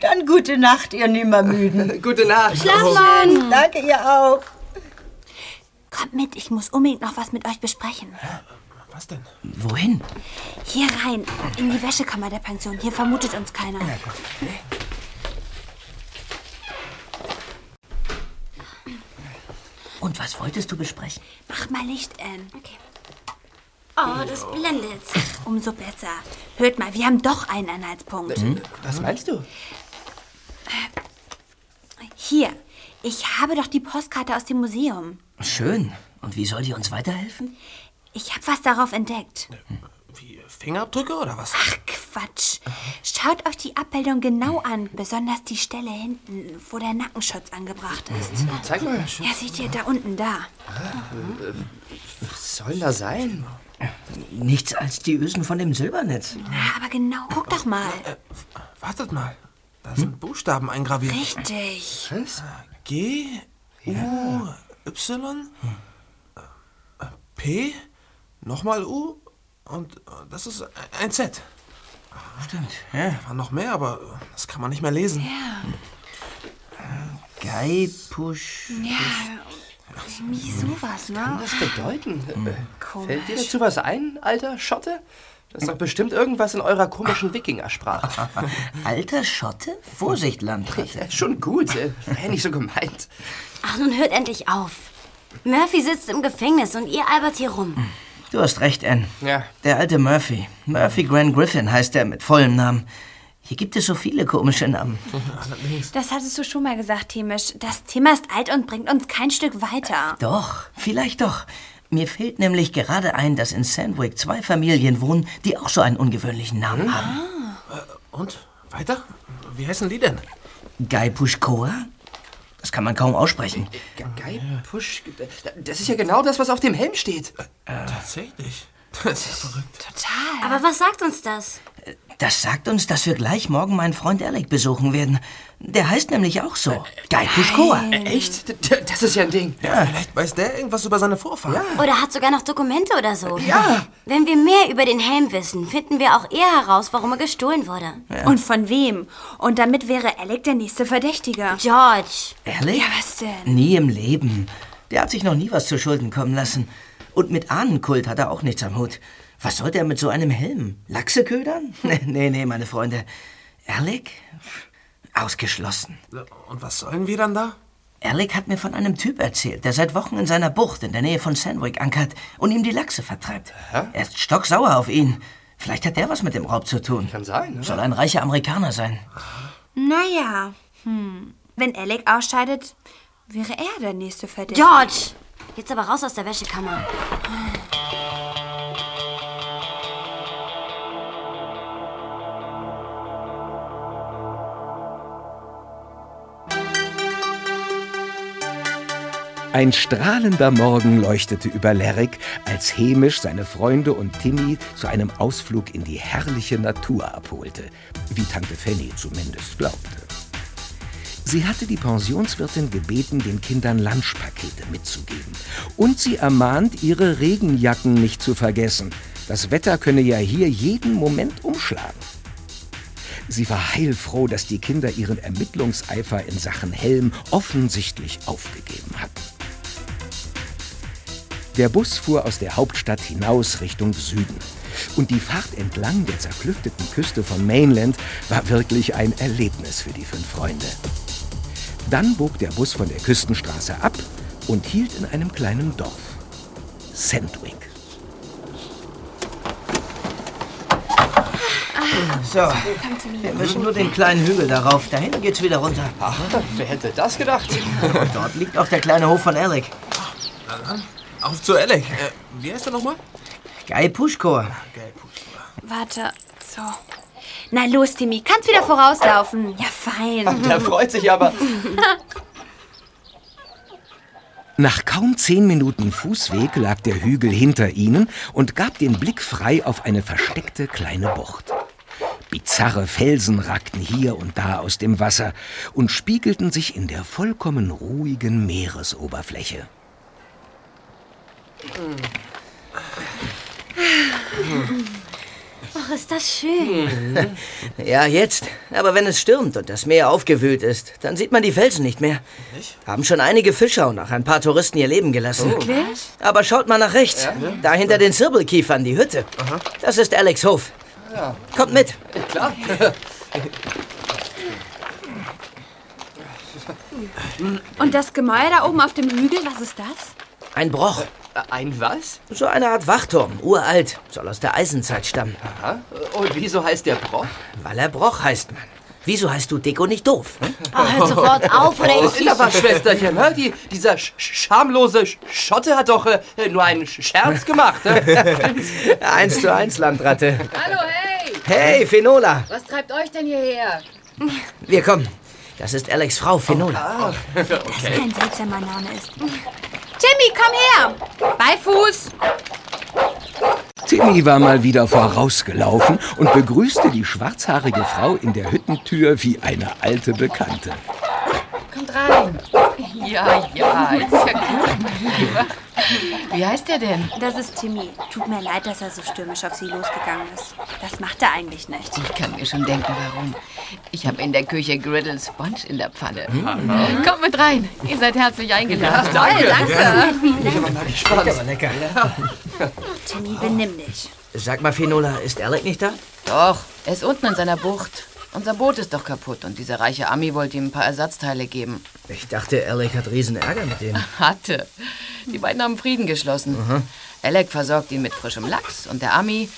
Dann gute Nacht, ihr Nimmermüden. [laughs] Gute Nacht. Schlafmann! Danke, ihr auch. Kommt mit, ich muss unbedingt noch was mit euch besprechen. Was denn? Wohin? Hier rein, in die Wäschekammer der Pension. Hier vermutet uns keiner. Und was wolltest du besprechen? Mach mal Licht an. Okay. Oh, das blendet. Umso besser. Hört mal, wir haben doch einen Anhaltspunkt. Hm? Was meinst du? Hier, ich habe doch die Postkarte aus dem Museum. Schön. Und wie soll die uns weiterhelfen? Ich habe was darauf entdeckt. Fingerabdrücke oder was? Ach, Quatsch. Schaut euch die Abbildung genau an. Besonders die Stelle hinten, wo der Nackenschutz angebracht ist. Zeig mal. Ja, seht ihr, da unten, da. Was soll da sein? Nichts als die Ösen von dem Silbernetz. Na, aber genau, guck doch mal. Wartet mal. Da sind Buchstaben eingraviert. Richtig. Was? G, U, Y, äh, P, nochmal U und äh, das ist ein Z. Stimmt, ja. War noch mehr, aber das kann man nicht mehr lesen. Ja. Geipusch. Ja, irgendwie sowas, ne? Was bedeuten? Äh, Komisch. Fällt dir dazu was ein, alter Schotte? Das ist doch bestimmt irgendwas in eurer komischen Wikingersprache. [laughs] Alter Schotte? Vorsicht, Landratte. Ja, schon gut, äh, ja nicht so gemeint. Ach, nun hört endlich auf. Murphy sitzt im Gefängnis und ihr albert hier rum. Du hast recht, Ann. Ja. Der alte Murphy. Murphy Grant Griffin heißt er mit vollem Namen. Hier gibt es so viele komische Namen. Das hattest du schon mal gesagt, Hemisch. Das Thema ist alt und bringt uns kein Stück weiter. Doch, vielleicht doch. Mir fällt nämlich gerade ein, dass in Sandwick zwei Familien wohnen, die auch so einen ungewöhnlichen Namen haben. Und? Weiter? Wie heißen die denn? Guy Pushkoa? Das kann man kaum aussprechen. Guy Push. Das ist ja genau das, was auf dem Helm steht. Tatsächlich. [laughs] Das ist ja verrückt. Total. Aber was sagt uns das? Das sagt uns, dass wir gleich morgen meinen Freund Alec besuchen werden. Der heißt nämlich auch so. Guy Pushkoa. Echt? D- Das ist ja ein Ding. Ja, vielleicht weiß der irgendwas über seine Vorfahren. Oder hat sogar noch Dokumente oder so. Ja. Wenn wir mehr über den Helm wissen, finden wir auch eher heraus, warum er gestohlen wurde. Und von wem? Und damit wäre Alec der nächste Verdächtige. George. Ehrlich? Ja, was denn? Nie im Leben. Der hat sich noch nie was zu Schulden kommen lassen. Und mit Ahnenkult hat er auch nichts am Hut. Was sollte er mit so einem Helm? Lachse ködern? [laughs] nee, nee, nee, meine Freunde. Alec? Ausgeschlossen. Und was sollen wir dann da? Alec hat mir von einem Typ erzählt, der seit Wochen in seiner Bucht in der Nähe von Sandwick ankert und ihm die Lachse vertreibt. Er ist stocksauer auf ihn. Vielleicht hat der was mit dem Raub zu tun. Kann sein, ne? Soll ein reicher Amerikaner sein. Naja, hm. wenn Alec ausscheidet, wäre er der nächste Verdächtige. George! Jetzt aber raus aus der Wäschekammer. Ein strahlender Morgen leuchtete über Lerrick, als Hemisch seine Freunde und Timmy zu einem Ausflug in die herrliche Natur abholte, wie Tante Fanny zumindest glaubte. Sie hatte die Pensionswirtin gebeten, den Kindern Lunchpakete mitzugeben. Und sie ermahnt, ihre Regenjacken nicht zu vergessen. Das Wetter könne ja hier jeden Moment umschlagen. Sie war heilfroh, dass die Kinder ihren Ermittlungseifer in Sachen Helm offensichtlich aufgegeben hatten. Der Bus fuhr aus der Hauptstadt hinaus Richtung Süden. Und die Fahrt entlang der zerklüfteten Küste von Mainland war wirklich ein Erlebnis für die fünf Freunde. Dann bog der Bus von der Küstenstraße ab und hielt in einem kleinen Dorf. Sandwick. So, wir müssen nur den kleinen Hügel darauf. Da hinten geht's wieder runter. Ach, wer hätte das gedacht? Und [laughs] dort liegt auch der kleine Hof von Alec. Na dann, auf zu Alec. Äh, wie heißt er nochmal? Guy Pushko. Warte, so. Na los, Timmy, kannst wieder vorauslaufen. Ja, fein. [laughs] Der freut sich aber. Nach kaum zehn Minuten Fußweg lag der Hügel hinter ihnen und gab den Blick frei auf eine versteckte kleine Bucht. Bizarre Felsen ragten hier und da aus dem Wasser und spiegelten sich in der vollkommen ruhigen Meeresoberfläche. Ach, ist das schön. [laughs] Ja, jetzt. Aber wenn es stürmt und das Meer aufgewühlt ist, dann sieht man die Felsen nicht mehr. Haben schon einige Fischer und auch ein paar Touristen ihr Leben gelassen. Wirklich? Aber schaut mal nach rechts. Da hinter den Zirbelkiefern, die Hütte. Das ist Alex Hof. Ja. Kommt mit. Klar. Und das Gemäuer da oben auf dem Hügel, was ist das? Ein Broch. Ein was? So eine Art Wachturm, uralt, soll aus der Eisenzeit stammen. Aha. Und wieso heißt der Broch? Weil er Broch heißt, Mann. Wieso heißt du dick und nicht doof? Hm? [laughs] Oh, hört sofort auf, oder ich... Aber Schwesterchen, ne? Die, dieser sch schamlose Sch Schotte hat doch äh, nur einen Sch Scherz gemacht. Ne? [laughs] eins zu eins, Landratte. Hallo, hey! Hey, Finola. Was treibt euch denn hierher? Wir kommen. Das ist Alex Frau, Finola. [laughs] Das kein seltsamer Name ist. Timmy, komm her! Beifuß! Timmy war mal wieder vorausgelaufen und begrüßte die schwarzhaarige Frau in der Hüttentür wie eine alte Bekannte. Kommt rein. Ja, ja, ist ja gut, mein Lieber. Wie heißt der denn? Das ist Timmy. Tut mir leid, dass er so stürmisch auf Sie losgegangen ist. Das macht er eigentlich nicht. Ich kann mir schon denken, warum. Ich habe in der Küche Griddle Sponge in der Pfanne. Mhm. Kommt mit rein. Ihr seid herzlich eingeladen. Ja, danke. danke. Ich bin mal gespannt. Aber lecker. Timmy, benimm dich. Sag mal, Finola, ist Alec nicht da? Doch, er ist unten in seiner Bucht. Unser Boot ist doch kaputt und dieser reiche Ami wollte ihm ein paar Ersatzteile geben. Ich dachte, Alec hat riesen Ärger mit dem. [laughs] Hatte. Die beiden haben Frieden geschlossen. Alec versorgt ihn mit frischem Lachs und der Ami,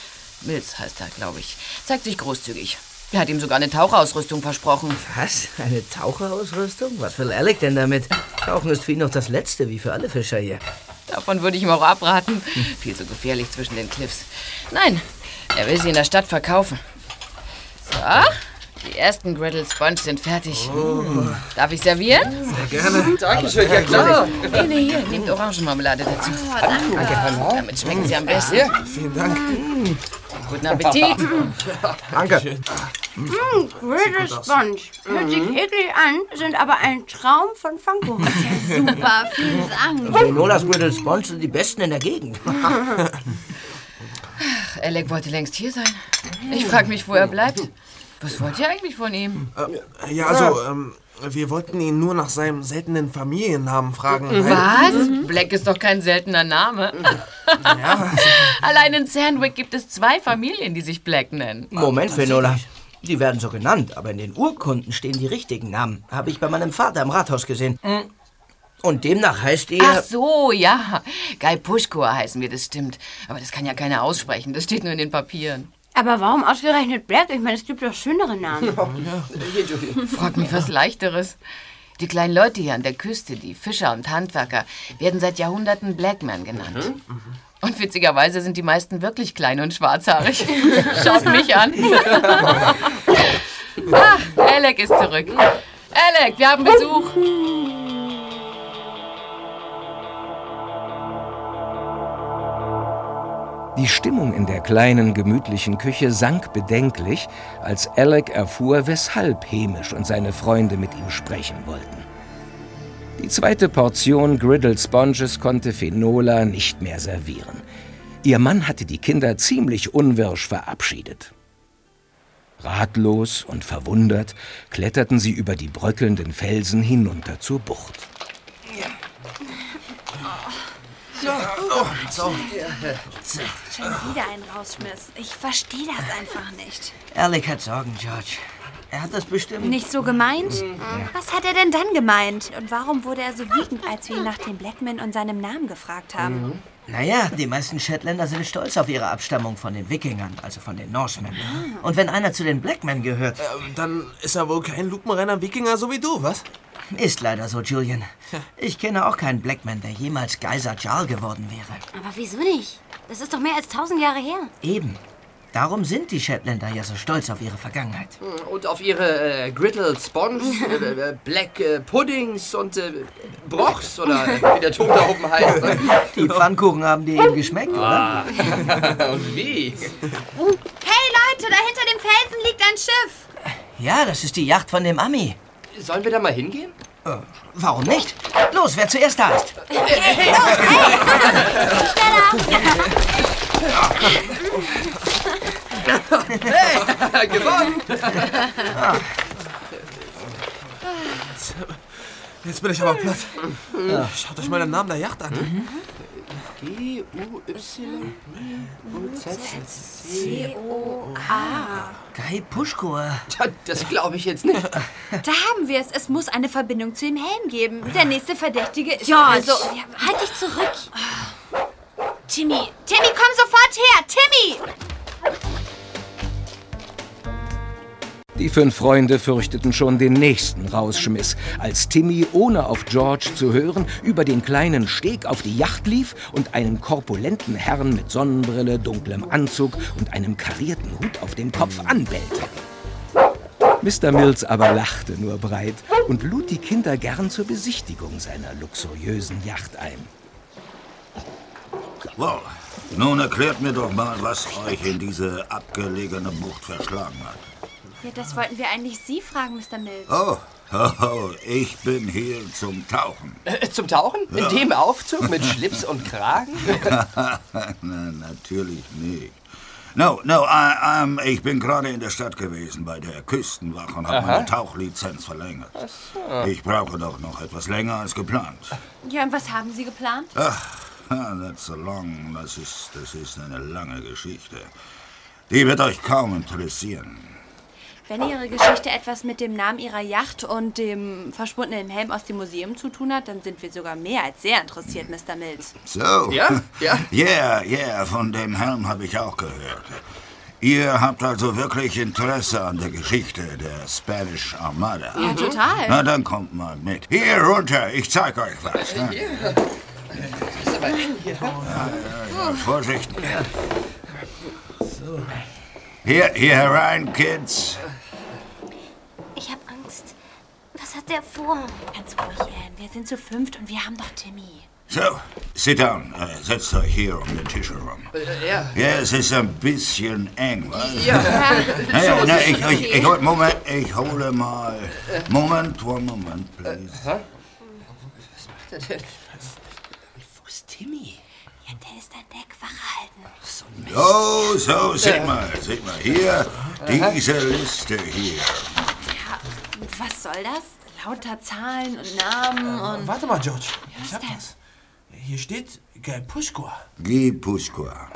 Mills heißt er, glaube ich, zeigt sich großzügig. Er hat ihm sogar eine Taucherausrüstung versprochen. Was? Eine Taucherausrüstung? Was will Alec denn damit? Tauchen ist für ihn noch das Letzte, wie für alle Fischer hier. Davon würde ich ihm auch abraten. Viel zu gefährlich zwischen den Cliffs. Nein, er will sie in der Stadt verkaufen. So, die ersten Griddle Sponge sind fertig. Darf ich servieren? Sehr gerne. Dankeschön, ja klar. Nee, nee, hier, nehmt Orangenmarmelade dazu. danke. Damit schmecken sie am besten. Vielen Dank. Guten Appetit. [laughs] Danke. Mmh, Griddle Sponge. Hört sich eklig an, sind aber ein Traum von Funko. [laughs] Super, vielen Dank. Fenolas Griddle Sponge sind die besten in der Gegend. Ach, Alec wollte längst hier sein. Ich frage mich, wo er bleibt. Was wollt ihr eigentlich von ihm? Äh, ja, also, ähm, wir wollten ihn nur nach seinem seltenen Familiennamen fragen. Was? Black ist doch kein seltener Name. [laughs] Allein in Sandwick gibt es zwei Familien, die sich Black nennen. Moment, Fenola. Die werden so genannt, aber in den Urkunden stehen die richtigen Namen. Habe ich bei meinem Vater im Rathaus gesehen. Und demnach heißt ihr... Ach so, ja. Guy Pushkor heißen wir, das stimmt. Aber das kann ja keiner aussprechen. Das steht nur in den Papieren. Aber warum ausgerechnet Black? Ich meine, es gibt doch schönere Namen. [laughs] Frag mich was Leichteres. Die kleinen Leute hier an der Küste, die Fischer und Handwerker, werden seit Jahrhunderten Blackman genannt. Und witzigerweise sind die meisten wirklich klein und schwarzhaarig. [laughs] Schaut mich an. [laughs] ah, Alec ist zurück. Alec, wir haben Besuch. Die Stimmung in der kleinen, gemütlichen Küche sank bedenklich, als Alec erfuhr, weshalb Hamish und seine Freunde mit ihm sprechen wollten. Die zweite Portion Griddle Sponges konnte Fenola nicht mehr servieren. Ihr Mann hatte die Kinder ziemlich unwirsch verabschiedet. Ratlos und verwundert kletterten sie über die bröckelnden Felsen hinunter zur Bucht. So, oh, so. Schon wieder ein Rausschmiss. Ich verstehe das einfach nicht. Alec hat Sorgen, George. Er hat das bestimmt... Nicht so gemeint? Was hat er denn dann gemeint? Und warum wurde er so wütend, als wir ihn nach dem Blackman und seinem Namen gefragt haben? Naja, die meisten Shetländer sind stolz auf ihre Abstammung von den Wikingern, also von den Norsemen. Und wenn einer zu den Blackmen gehört... Dann ist er wohl kein lupenreiner Wikinger so wie du, was? Ist leider so, Julian. Ich kenne auch keinen Blackman, der jemals Geiser Jarl geworden wäre. Aber wieso nicht? Das ist doch mehr als tausend Jahre her. Eben. Darum sind die Shetländer ja so stolz auf ihre Vergangenheit. Und auf ihre äh, Griddle Sponge, [laughs] äh, äh, Black äh, Puddings und äh, Brochs oder wie der Turm da oben heißt. [laughs] Die Pfannkuchen haben dir eben geschmeckt, Ah. oder? [laughs] und wie? Hey Leute, da hinter dem Felsen liegt ein Schiff. Ja, das ist die Yacht von dem Ami. Sollen wir da mal hingehen? Äh, warum nicht? Los, wer zuerst da ist. Hey, los, Hey, gewonnen! Jetzt bin ich aber platt. Schaut euch mal den Namen der Yacht an. C-O-A. Guy Pushkor. Das glaube ich jetzt nicht. [laughs] Da haben wir es. Es muss eine Verbindung zu dem Helm geben. Der nächste Verdächtige ist George, also... halt dich zurück. Timmy, Timmy, komm sofort her! Timmy! Die fünf Freunde fürchteten schon den nächsten Rausschmiss, als Timmy, ohne auf George zu hören, über den kleinen Steg auf die Yacht lief und einen korpulenten Herrn mit Sonnenbrille, dunklem Anzug und einem karierten Hut auf dem Kopf anbellte. Mr. Mills aber lachte nur breit und lud die Kinder gern zur Besichtigung seiner luxuriösen Yacht ein. Wow. Nun erklärt mir doch mal, was euch in diese abgelegene Bucht verschlagen hat. Ja, das wollten wir eigentlich Sie fragen, Mr. Mills. Oh, oh, ich bin hier zum Tauchen. Äh, zum Tauchen? In Ja. dem Aufzug mit Schlips und Kragen? [laughs] Na, natürlich nicht. No, no, I, um, ich bin gerade in der Stadt gewesen bei der Küstenwache und habe meine Tauchlizenz verlängert. so. Ich brauche doch noch etwas länger als geplant. Ja, und was haben Sie geplant? Ach, ah, that's a long, das ist, das ist eine lange Geschichte. Die wird euch kaum interessieren. Wenn Ihre Geschichte etwas mit dem Namen Ihrer Yacht und dem verschwundenen Helm aus dem Museum zu tun hat, dann sind wir sogar mehr als sehr interessiert, Mr. Mills. So. Ja? Ja? [laughs] Yeah, yeah, von dem Helm habe ich auch gehört. Ihr habt also wirklich Interesse an der Geschichte der Spanish Armada. Ja, total. Na, dann kommt mal mit. Hier runter, ich zeig euch was. Ne? aber eng hier. Ja, Vorsicht. Hier, hier herein, Kids. Ich hab Angst. Was hat der vor? Ganz ruhig, Anne. Wir sind zu fünft und wir haben doch Timmy. So, sit down. Äh, setzt euch hier um den Tisch herum. Ja. Ja, es ist ein bisschen eng, was? [laughs] Ja. Na, ja, So na, ich, ich, ich, hol, Moment, ich hole mal. Moment, one moment, please. Was macht er denn? Wo ist Timmy? Ja, der ist an Deck verhalten. So So, so, seht Äh. mal, seht mal. Hier, diese Liste hier. Ja, und was soll das? Lauter Zahlen und Namen und... Warte mal, George. Ich Was hab denn? was. Hier steht Gelpuschkua. Guy Puskua.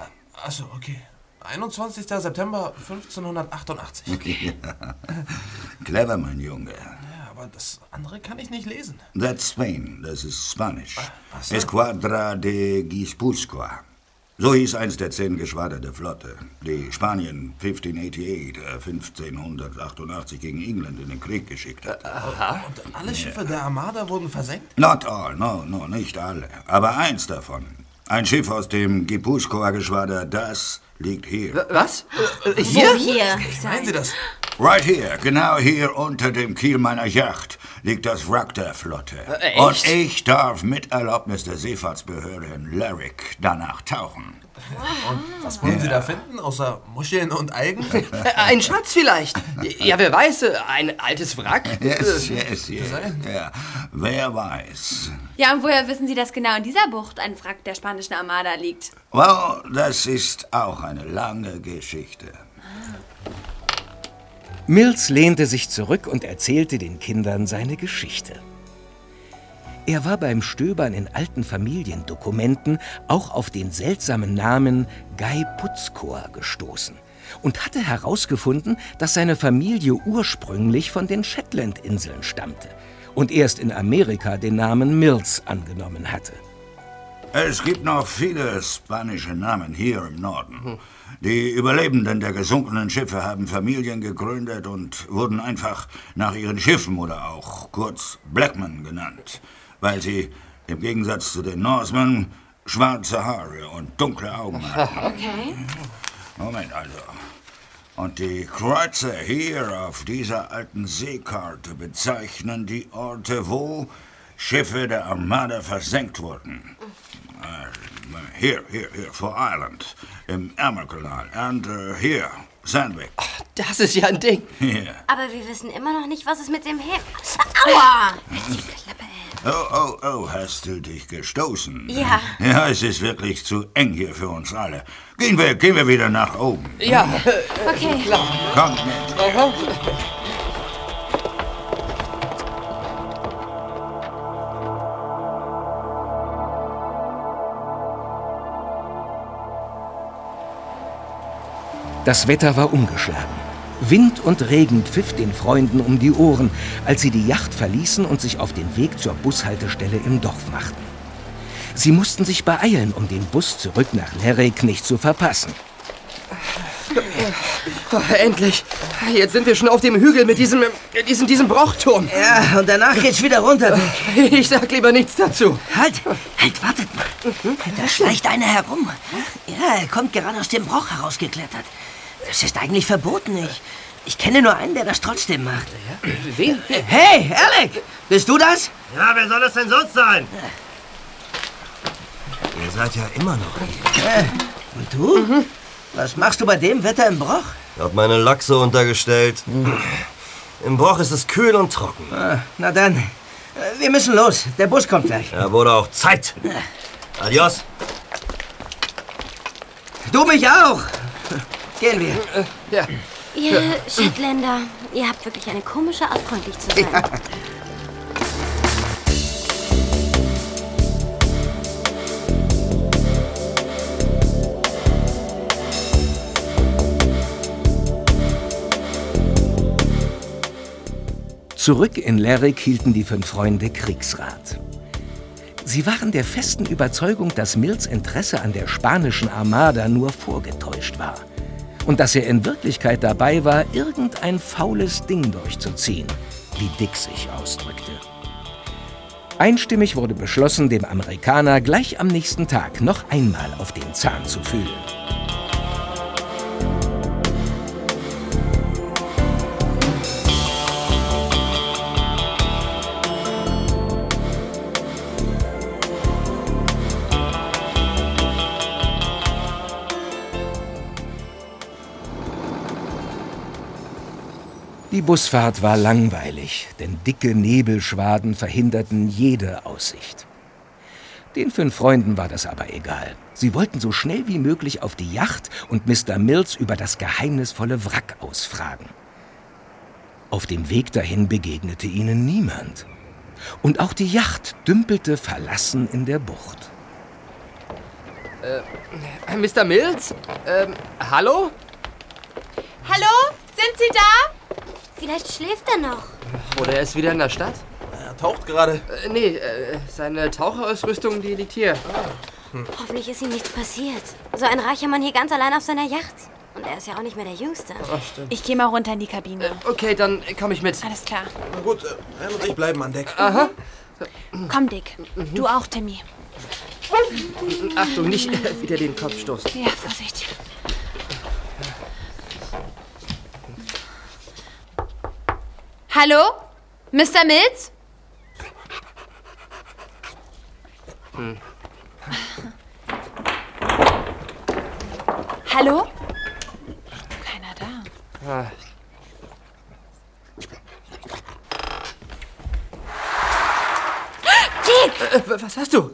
Achso, okay. 21. September 1588. [laughs] Clever, mein Junge. Ja, aber das andere kann ich nicht lesen. That's Spain, das ist Spanisch. so. Esquadra de Guipúzcoa. So hieß eins der zehn Geschwader der Flotte, die Spanien 1588, äh, 1588 gegen England in den Krieg geschickt hat. Und alle Schiffe der Armada wurden versenkt? Not all, no, no, nicht alle. Aber eins davon. Ein Schiff aus dem Guipúzcoa-Geschwader, das liegt hier. Was? Äh, Hier? Hier? Hier. Meinen Sie das? Right here, genau hier unter dem Kiel meiner Yacht, liegt das Wrack der Flotte. Äh, echt? Und ich darf mit Erlaubnis der Seefahrtsbehörde in Larrick danach tauchen. Und was wollen Sie da finden, außer Muscheln und Algen? [laughs] Ein Schatz vielleicht. Ja, wer weiß, ein altes Wrack. Yes, yes, yes. Ja, wer weiß. Ja, und woher wissen Sie, dass genau in dieser Bucht ein Wrack der spanischen Armada liegt? Well, das ist auch eine lange Geschichte. Mills lehnte sich zurück und erzählte den Kindern seine Geschichte. Er war beim Stöbern in alten Familiendokumenten auch auf den seltsamen Namen Guy Putzkor gestoßen und hatte herausgefunden, dass seine Familie ursprünglich von den Shetlandinseln stammte und erst in Amerika den Namen Mills angenommen hatte. Es gibt noch viele spanische Namen hier im Norden. Die Überlebenden der gesunkenen Schiffe haben Familien gegründet und wurden einfach nach ihren Schiffen oder auch kurz Blackman genannt, weil sie im Gegensatz zu den Norsemen schwarze Haare und dunkle Augen hatten. [laughs] Okay. Moment also. Und die Kreuzer hier auf dieser alten Seekarte bezeichnen die Orte, wo Schiffe der Armada versenkt wurden. Äh, Hier, hier, hier, vor Island, im Ärmelkanal. Und äh, hier, Sandwich. Das ist ja ein Ding. [laughs] Hier. Aber wir wissen immer noch nicht, was es mit dem Hemd... [laughs] Aua! Oh, oh, oh, hast du dich gestoßen? Ja. Ja, es ist wirklich zu eng hier für uns alle. Gehen wir, gehen wir wieder nach oben. Ja. Okay. Klar. Kommt mit. Aha. Das Wetter war umgeschlagen. Wind und Regen pfiff den Freunden um die Ohren, als sie die Yacht verließen und sich auf den Weg zur Bushaltestelle im Dorf machten. Sie mussten sich beeilen, um den Bus zurück nach Lerrick nicht zu verpassen. Oh, endlich. Jetzt sind wir schon auf dem Hügel mit diesem, diesem, diesem Brochturm. Ja, und danach geht's wieder runter. Ich sag lieber nichts dazu. Halt, halt, wartet mal. Da schleicht einer herum. Ja, er kommt gerade aus dem Broch herausgeklettert. Das ist eigentlich verboten. Ich, ich kenne nur einen, der das trotzdem macht. Wen? Hey, Alec, bist du das? Ja, wer soll das denn sonst sein? Ihr seid ja immer noch hier. Äh, und du? Was machst du bei dem Wetter im Broch? Ich hab meine Lachse untergestellt. Im Broch ist es kühl und trocken. Ah, na dann, äh, wir müssen los. Der Bus kommt gleich. Ja, wurde auch Zeit. Adios. Du mich auch. Gehen wir. Ja. Ihr Shetländer, ihr habt wirklich eine komische Art, freundlich zu sein. Zurück in Lerrick hielten die fünf Freunde Kriegsrat. Sie waren der festen Überzeugung, dass Mills Interesse an der spanischen Armada nur vorgetäuscht war und dass er in Wirklichkeit dabei war, irgendein faules Ding durchzuziehen, wie Dick sich ausdrückte. Einstimmig wurde beschlossen, dem Amerikaner gleich am nächsten Tag noch einmal auf den Zahn zu fühlen. Busfahrt war langweilig, denn dicke Nebelschwaden verhinderten jede Aussicht. Den fünf Freunden war das aber egal. Sie wollten so schnell wie möglich auf die Yacht und Mr. Mills über das geheimnisvolle Wrack ausfragen. Auf dem Weg dahin begegnete ihnen niemand. Und auch die Yacht dümpelte verlassen in der Bucht. Äh, Mr. Mills? Ähm, hallo? Hallo? Sind Sie da? Vielleicht schläft er noch. Oder er ist wieder in der Stadt? Er taucht gerade. Äh, nee, äh, seine Taucherausrüstung, die liegt hier. Hoffentlich ist ihm nichts passiert. So ein reicher Mann hier ganz allein auf seiner Yacht. Und er ist ja auch nicht mehr der Jüngste. Ich gehe mal runter in die Kabine. Okay, dann komme ich mit. Alles klar. Na gut, äh, Anne und ich bleiben an Deck. Aha. Komm, Dick. Du auch, Timmy. Achtung, nicht äh, wieder den Kopf stoßen. Ja, Vorsicht. Hallo? Mr. Mills? Hm. Hallo? Keiner da. Ah. Dick! Äh, was hast du?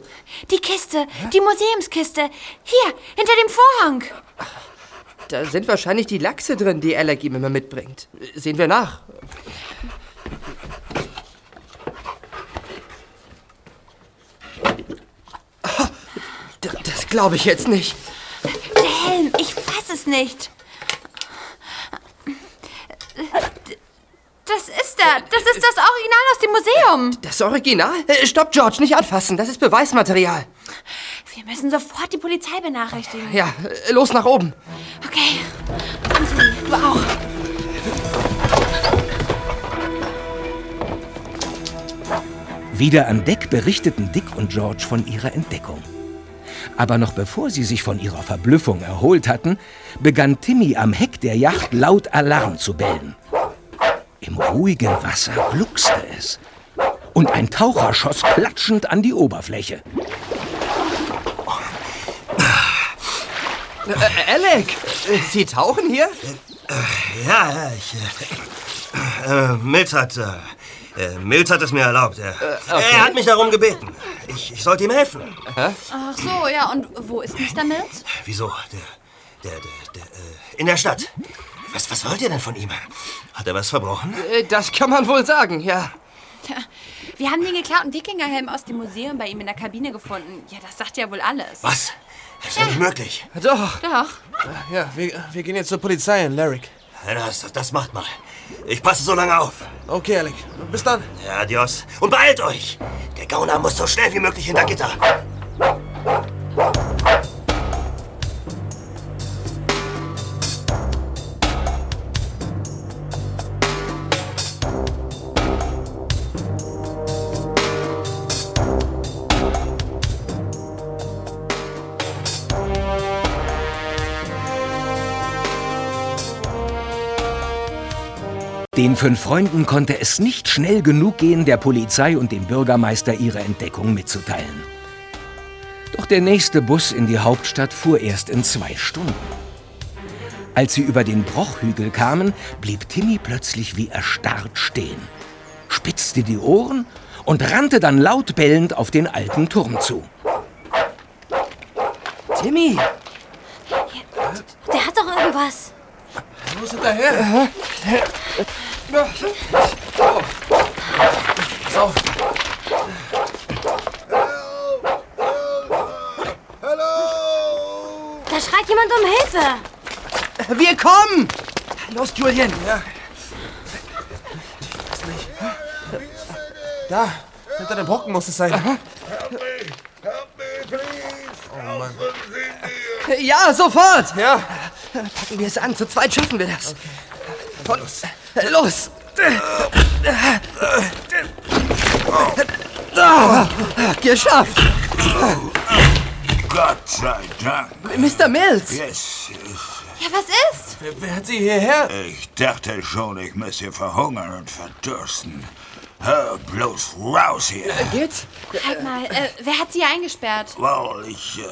Die Kiste, die Museumskiste. Hier, hinter dem Vorhang. Da sind wahrscheinlich die Lachse drin, die Alec ihm immer mitbringt. Sehen wir nach. Ah, d- Das glaube ich jetzt nicht. Helm, ich fass es nicht. Das ist er. Das ist das Original aus dem Museum. Das Original? Äh, Stopp, George, nicht anfassen. Das ist Beweismaterial. Wir müssen sofort die Polizei benachrichtigen. Ja, los nach oben. Okay. Timmy, du auch. Wieder an Deck berichteten Dick und George von ihrer Entdeckung. Aber noch bevor sie sich von ihrer Verblüffung erholt hatten, begann Timmy am Heck der Yacht laut Alarm zu bellen. Im ruhigen Wasser gluckste es. Und ein Taucher schoss platschend an die Oberfläche. Äh, äh, Alec, äh, Sie tauchen hier? Ja, ja, ich. Äh, äh, Mills hat. Äh, äh, Mills hat es mir erlaubt. Er, okay. er hat mich darum gebeten. Ich, ich sollte ihm helfen. Ach so, ja. Und wo ist Mr. Mills? Wieso? Der. Der. Der. der äh, in der Stadt. Was, was wollt ihr denn von ihm? Hat er was verbrochen? Äh, Das kann man wohl sagen, ja. Tja, wir haben den geklauten Wikingerhelm aus dem Museum bei ihm in der Kabine gefunden. Ja, das sagt ja wohl alles. Was? Das ist ja nicht möglich. Doch. Doch. Ja, wir, wir gehen jetzt zur Polizei in Larrick. Ja, Das, das macht mal. Ich passe so lange auf. Okay, Alec. Bis dann. Ja, adios. Und beeilt euch. Der Gauner muss so schnell wie möglich hinter Gitter. Den fünf Freunden konnte es nicht schnell genug gehen, der Polizei und dem Bürgermeister ihre Entdeckung mitzuteilen. Doch der nächste Bus in die Hauptstadt fuhr erst in zwei Stunden. Als sie über den Brochhügel kamen, blieb Timmy plötzlich wie erstarrt stehen, spitzte die Ohren und rannte dann laut bellend auf den alten Turm zu. Timmy! Der hat doch irgendwas. Los hinterher. Pass auf. Da schreit jemand um Hilfe. Wir kommen! Los, Julian! Ja. Da, hinter dem Brocken muss es sein. Oh Mann. Ja, sofort! Ja. Packen wir es an, zu zweit schaffen wir das. Von, los! Los! Ah, geschafft! Gott sei Dank. Mr. Mills! Yes. Ja, was ist? Wer, wer hat Sie hierher? Ich dachte schon, ich müsse verhungern und verdursten. Hör bloß raus hier. Geht's? Halt mal, äh, wer hat Sie eingesperrt? Well, ich. Äh,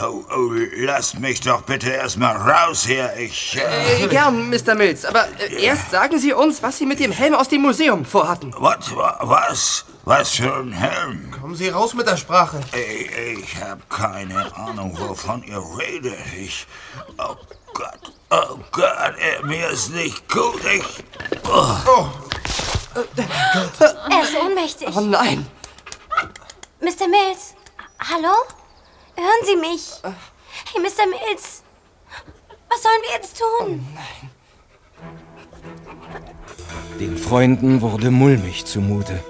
oh, oh, lasst mich doch bitte erstmal raus hier. Ich. Äh, gern, Mr. Mills. Aber äh, erst sagen Sie uns, was Sie mit dem Helm aus dem Museum vorhatten. Was? Was? Was für ein Helm? Kommen Sie raus mit der Sprache. Ich, ich habe keine Ahnung, wovon ihr redet. Ich. Oh Gott. Oh Gott, äh, mir ist nicht gut. Ich. Oh. oh. Er ist ohnmächtig. Oh nein. Mr. Mills, hallo? Hören Sie mich? Hey, Mr. Mills. Was sollen wir jetzt tun? Den Freunden wurde mulmig zumute.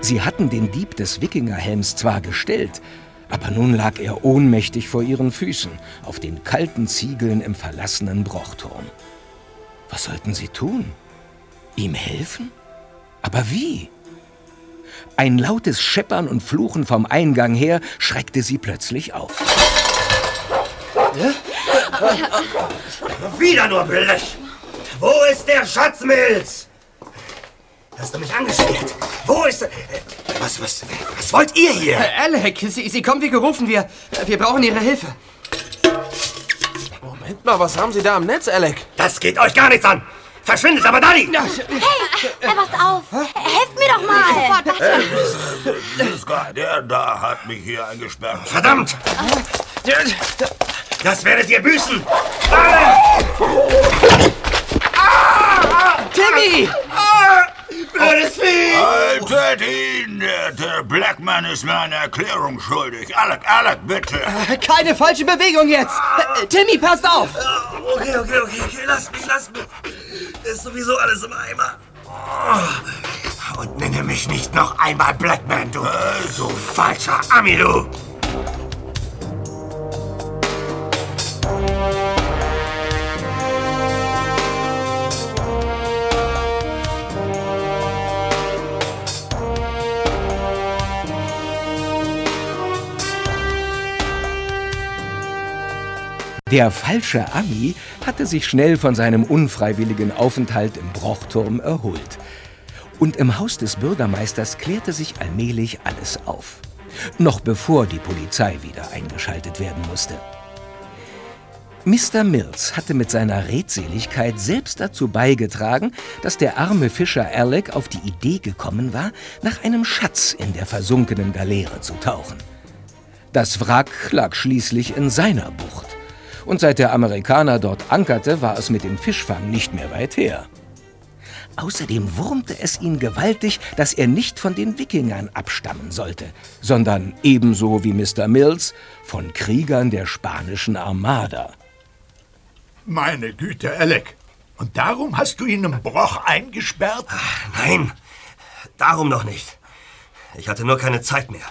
Sie hatten den Dieb des Wikingerhelms zwar gestellt, aber nun lag er ohnmächtig vor ihren Füßen, auf den kalten Ziegeln im verlassenen Brochturm. Was sollten sie tun? Ihm helfen? Aber wie? Ein lautes Scheppern und Fluchen vom Eingang her schreckte sie plötzlich auf. Wieder nur Blech. Wo ist der Schatz, Mills? Hast du mich angesperrt? Wo ist er? Was, was, was wollt ihr hier? Äh, Alec, Sie, Sie kommen wie gerufen. Wir, wir brauchen Ihre Hilfe. Moment mal, was haben Sie da am Netz, Alec? Das geht euch gar nichts an. Verschwindet, aber Daddy! Hey, er wacht auf. Helft mir doch mal. Sofort, Dieser, der da hat mich hier eingesperrt. Verdammt! Das werdet ihr büßen! Timmy! Blödes Vieh! Haltet ihn! Der, Blackman ist mir eine Erklärung schuldig. Alec, Alec, bitte! Keine falsche Bewegung jetzt! Äh, Timmy, passt auf! Okay, okay, okay, okay, lasst mich, lasst mich. Ist sowieso alles im Eimer. Oh. Und nenne mich nicht noch einmal Blackman, du, du falscher Ami, du! Der falsche Ami hatte sich schnell von seinem unfreiwilligen Aufenthalt im Brochturm erholt. Und im Haus des Bürgermeisters klärte sich allmählich alles auf. Noch bevor die Polizei wieder eingeschaltet werden musste. Mr. Mills hatte mit seiner Redseligkeit selbst dazu beigetragen, dass der arme Fischer Alec auf die Idee gekommen war, nach einem Schatz in der versunkenen Galeere zu tauchen. Das Wrack lag schließlich in seiner Bucht und seit der Amerikaner dort ankerte, war es mit dem Fischfang nicht mehr weit her. Außerdem wurmte es ihn gewaltig, dass er nicht von den Wikingern abstammen sollte, sondern ebenso wie Mr. Mills von Kriegern der spanischen Armada. Meine Güte, Alec. Und darum hast du ihn im Broch eingesperrt? Nein, darum noch nicht. Ich hatte nur keine Zeit mehr.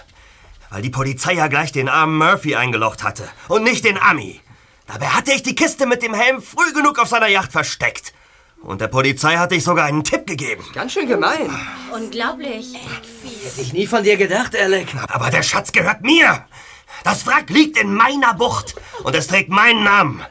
Weil die Polizei ja gleich den armen Murphy eingelocht hatte und nicht den Ami. Dabei hatte ich die Kiste mit dem Helm früh genug auf seiner Yacht versteckt. Und der Polizei hatte ich sogar einen Tipp gegeben. Ganz schön gemein. Unglaublich. Hätte ich nie von dir gedacht, Alec. Aber der Schatz gehört mir. Das Wrack liegt in meiner Bucht und es trägt meinen Namen.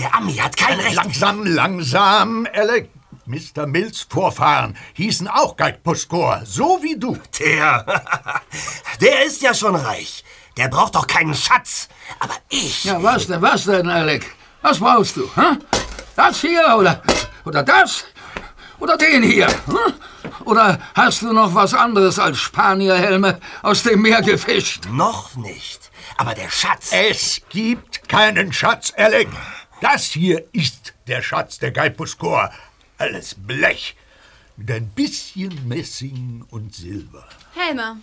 Der Ami hat kein Recht. Langsam, langsam, Alec. Mr. Mills Vorfahren hießen auch Guy Puskor, so wie du. Der, [laughs] der ist ja schon reich. Der braucht doch keinen Schatz. Aber ich. Ja, was denn, was denn, Alec? Was brauchst du? Hm? Das hier oder, oder das? Oder den hier? Hm? Oder hast du noch was anderes als Spanierhelme aus dem Meer gefischt? Noch nicht. Aber der Schatz. Es gibt keinen Schatz, Alec. Das hier ist der Schatz der Gaipuskor. Alles Blech. Mit ein bisschen Messing und Silber. Helme.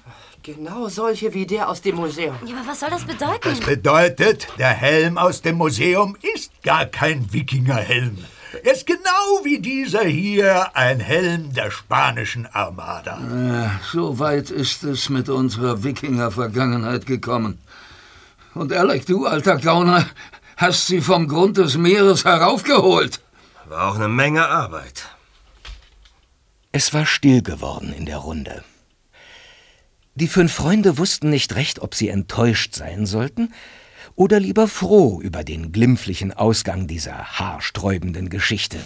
Genau solche wie der aus dem Museum. Ja, aber was soll das bedeuten? Das bedeutet, der Helm aus dem Museum ist gar kein Wikingerhelm. Er ist genau wie dieser hier ein Helm der spanischen Armada. Ja, so weit ist es mit unserer Wikinger-Vergangenheit gekommen. Und Alec, du alter Gauner, hast sie vom Grund des Meeres heraufgeholt. War auch eine Menge Arbeit. Es war still geworden in der Runde. Die fünf Freunde wussten nicht recht, ob sie enttäuscht sein sollten oder lieber froh über den glimpflichen Ausgang dieser haarsträubenden Geschichte.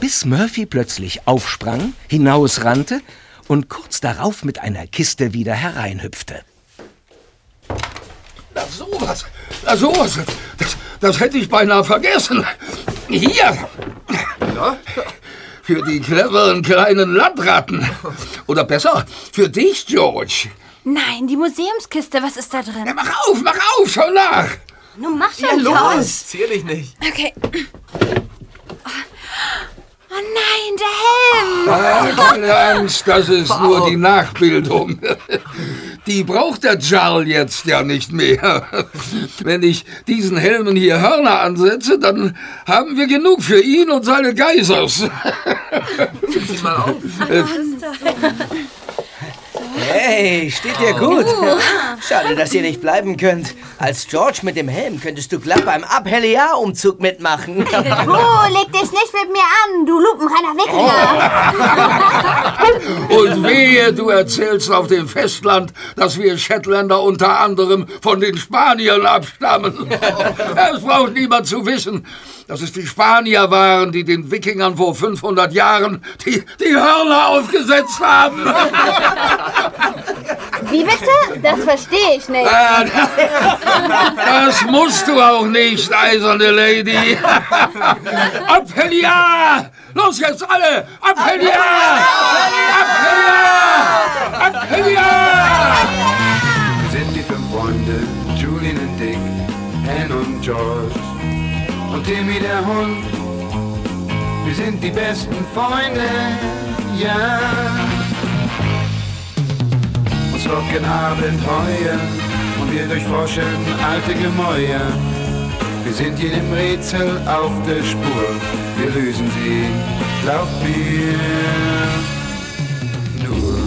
Bis Murphy plötzlich aufsprang, hinausrannte und kurz darauf mit einer Kiste wieder hereinhüpfte. Na sowas, na sowas, das, das hätte ich beinahe vergessen. Hier. Ja? Für die cleveren kleinen Landratten. Oder besser, für dich, George. Nein, die Museumskiste, was ist da drin? Ja, mach auf, mach auf, schau nach. Nun mach Ja, schon, los, George. zier dich nicht. Okay. Oh nein, der Helm! Ah, keine Angst, das ist nur die Nachbildung. Die braucht der Jarl jetzt ja nicht mehr. Wenn ich diesen Helmen hier Hörner ansetze, dann haben wir genug für ihn und seine Geisers. Mal auf. Hey, steht dir gut. Schade, dass ihr nicht bleiben könnt. Als George mit dem Helm könntest du glatt beim Abhelliar-Umzug mitmachen. [laughs] Du, leg dich nicht mit mir an, du lupenreiner Wikinger. Und wehe, du erzählst auf dem Festland, dass wir Shetländer unter anderem von den Spaniern abstammen. [laughs] Es braucht niemand zu wissen, dass es die Spanier waren, die den Wikingern vor 500 Jahren die, die Hörner aufgesetzt haben. [laughs] Wie bitte? Das verstehe ich nicht. Ah, Das musst du auch nicht, eiserne Lady. Abhelliar! Los jetzt alle! Abhelliar! Abhelliar! Abhelliar! Wir sind die fünf Freunde, Julian und Dick, Anne und George und Timmy der Hund. Wir sind die besten Freunde, ja. Uns trocken Abenteuer und wir durchforschen alte Gemäuer. Wir sind jedem Rätsel auf der Spur, wir lösen sie, glaubt mir. Nur.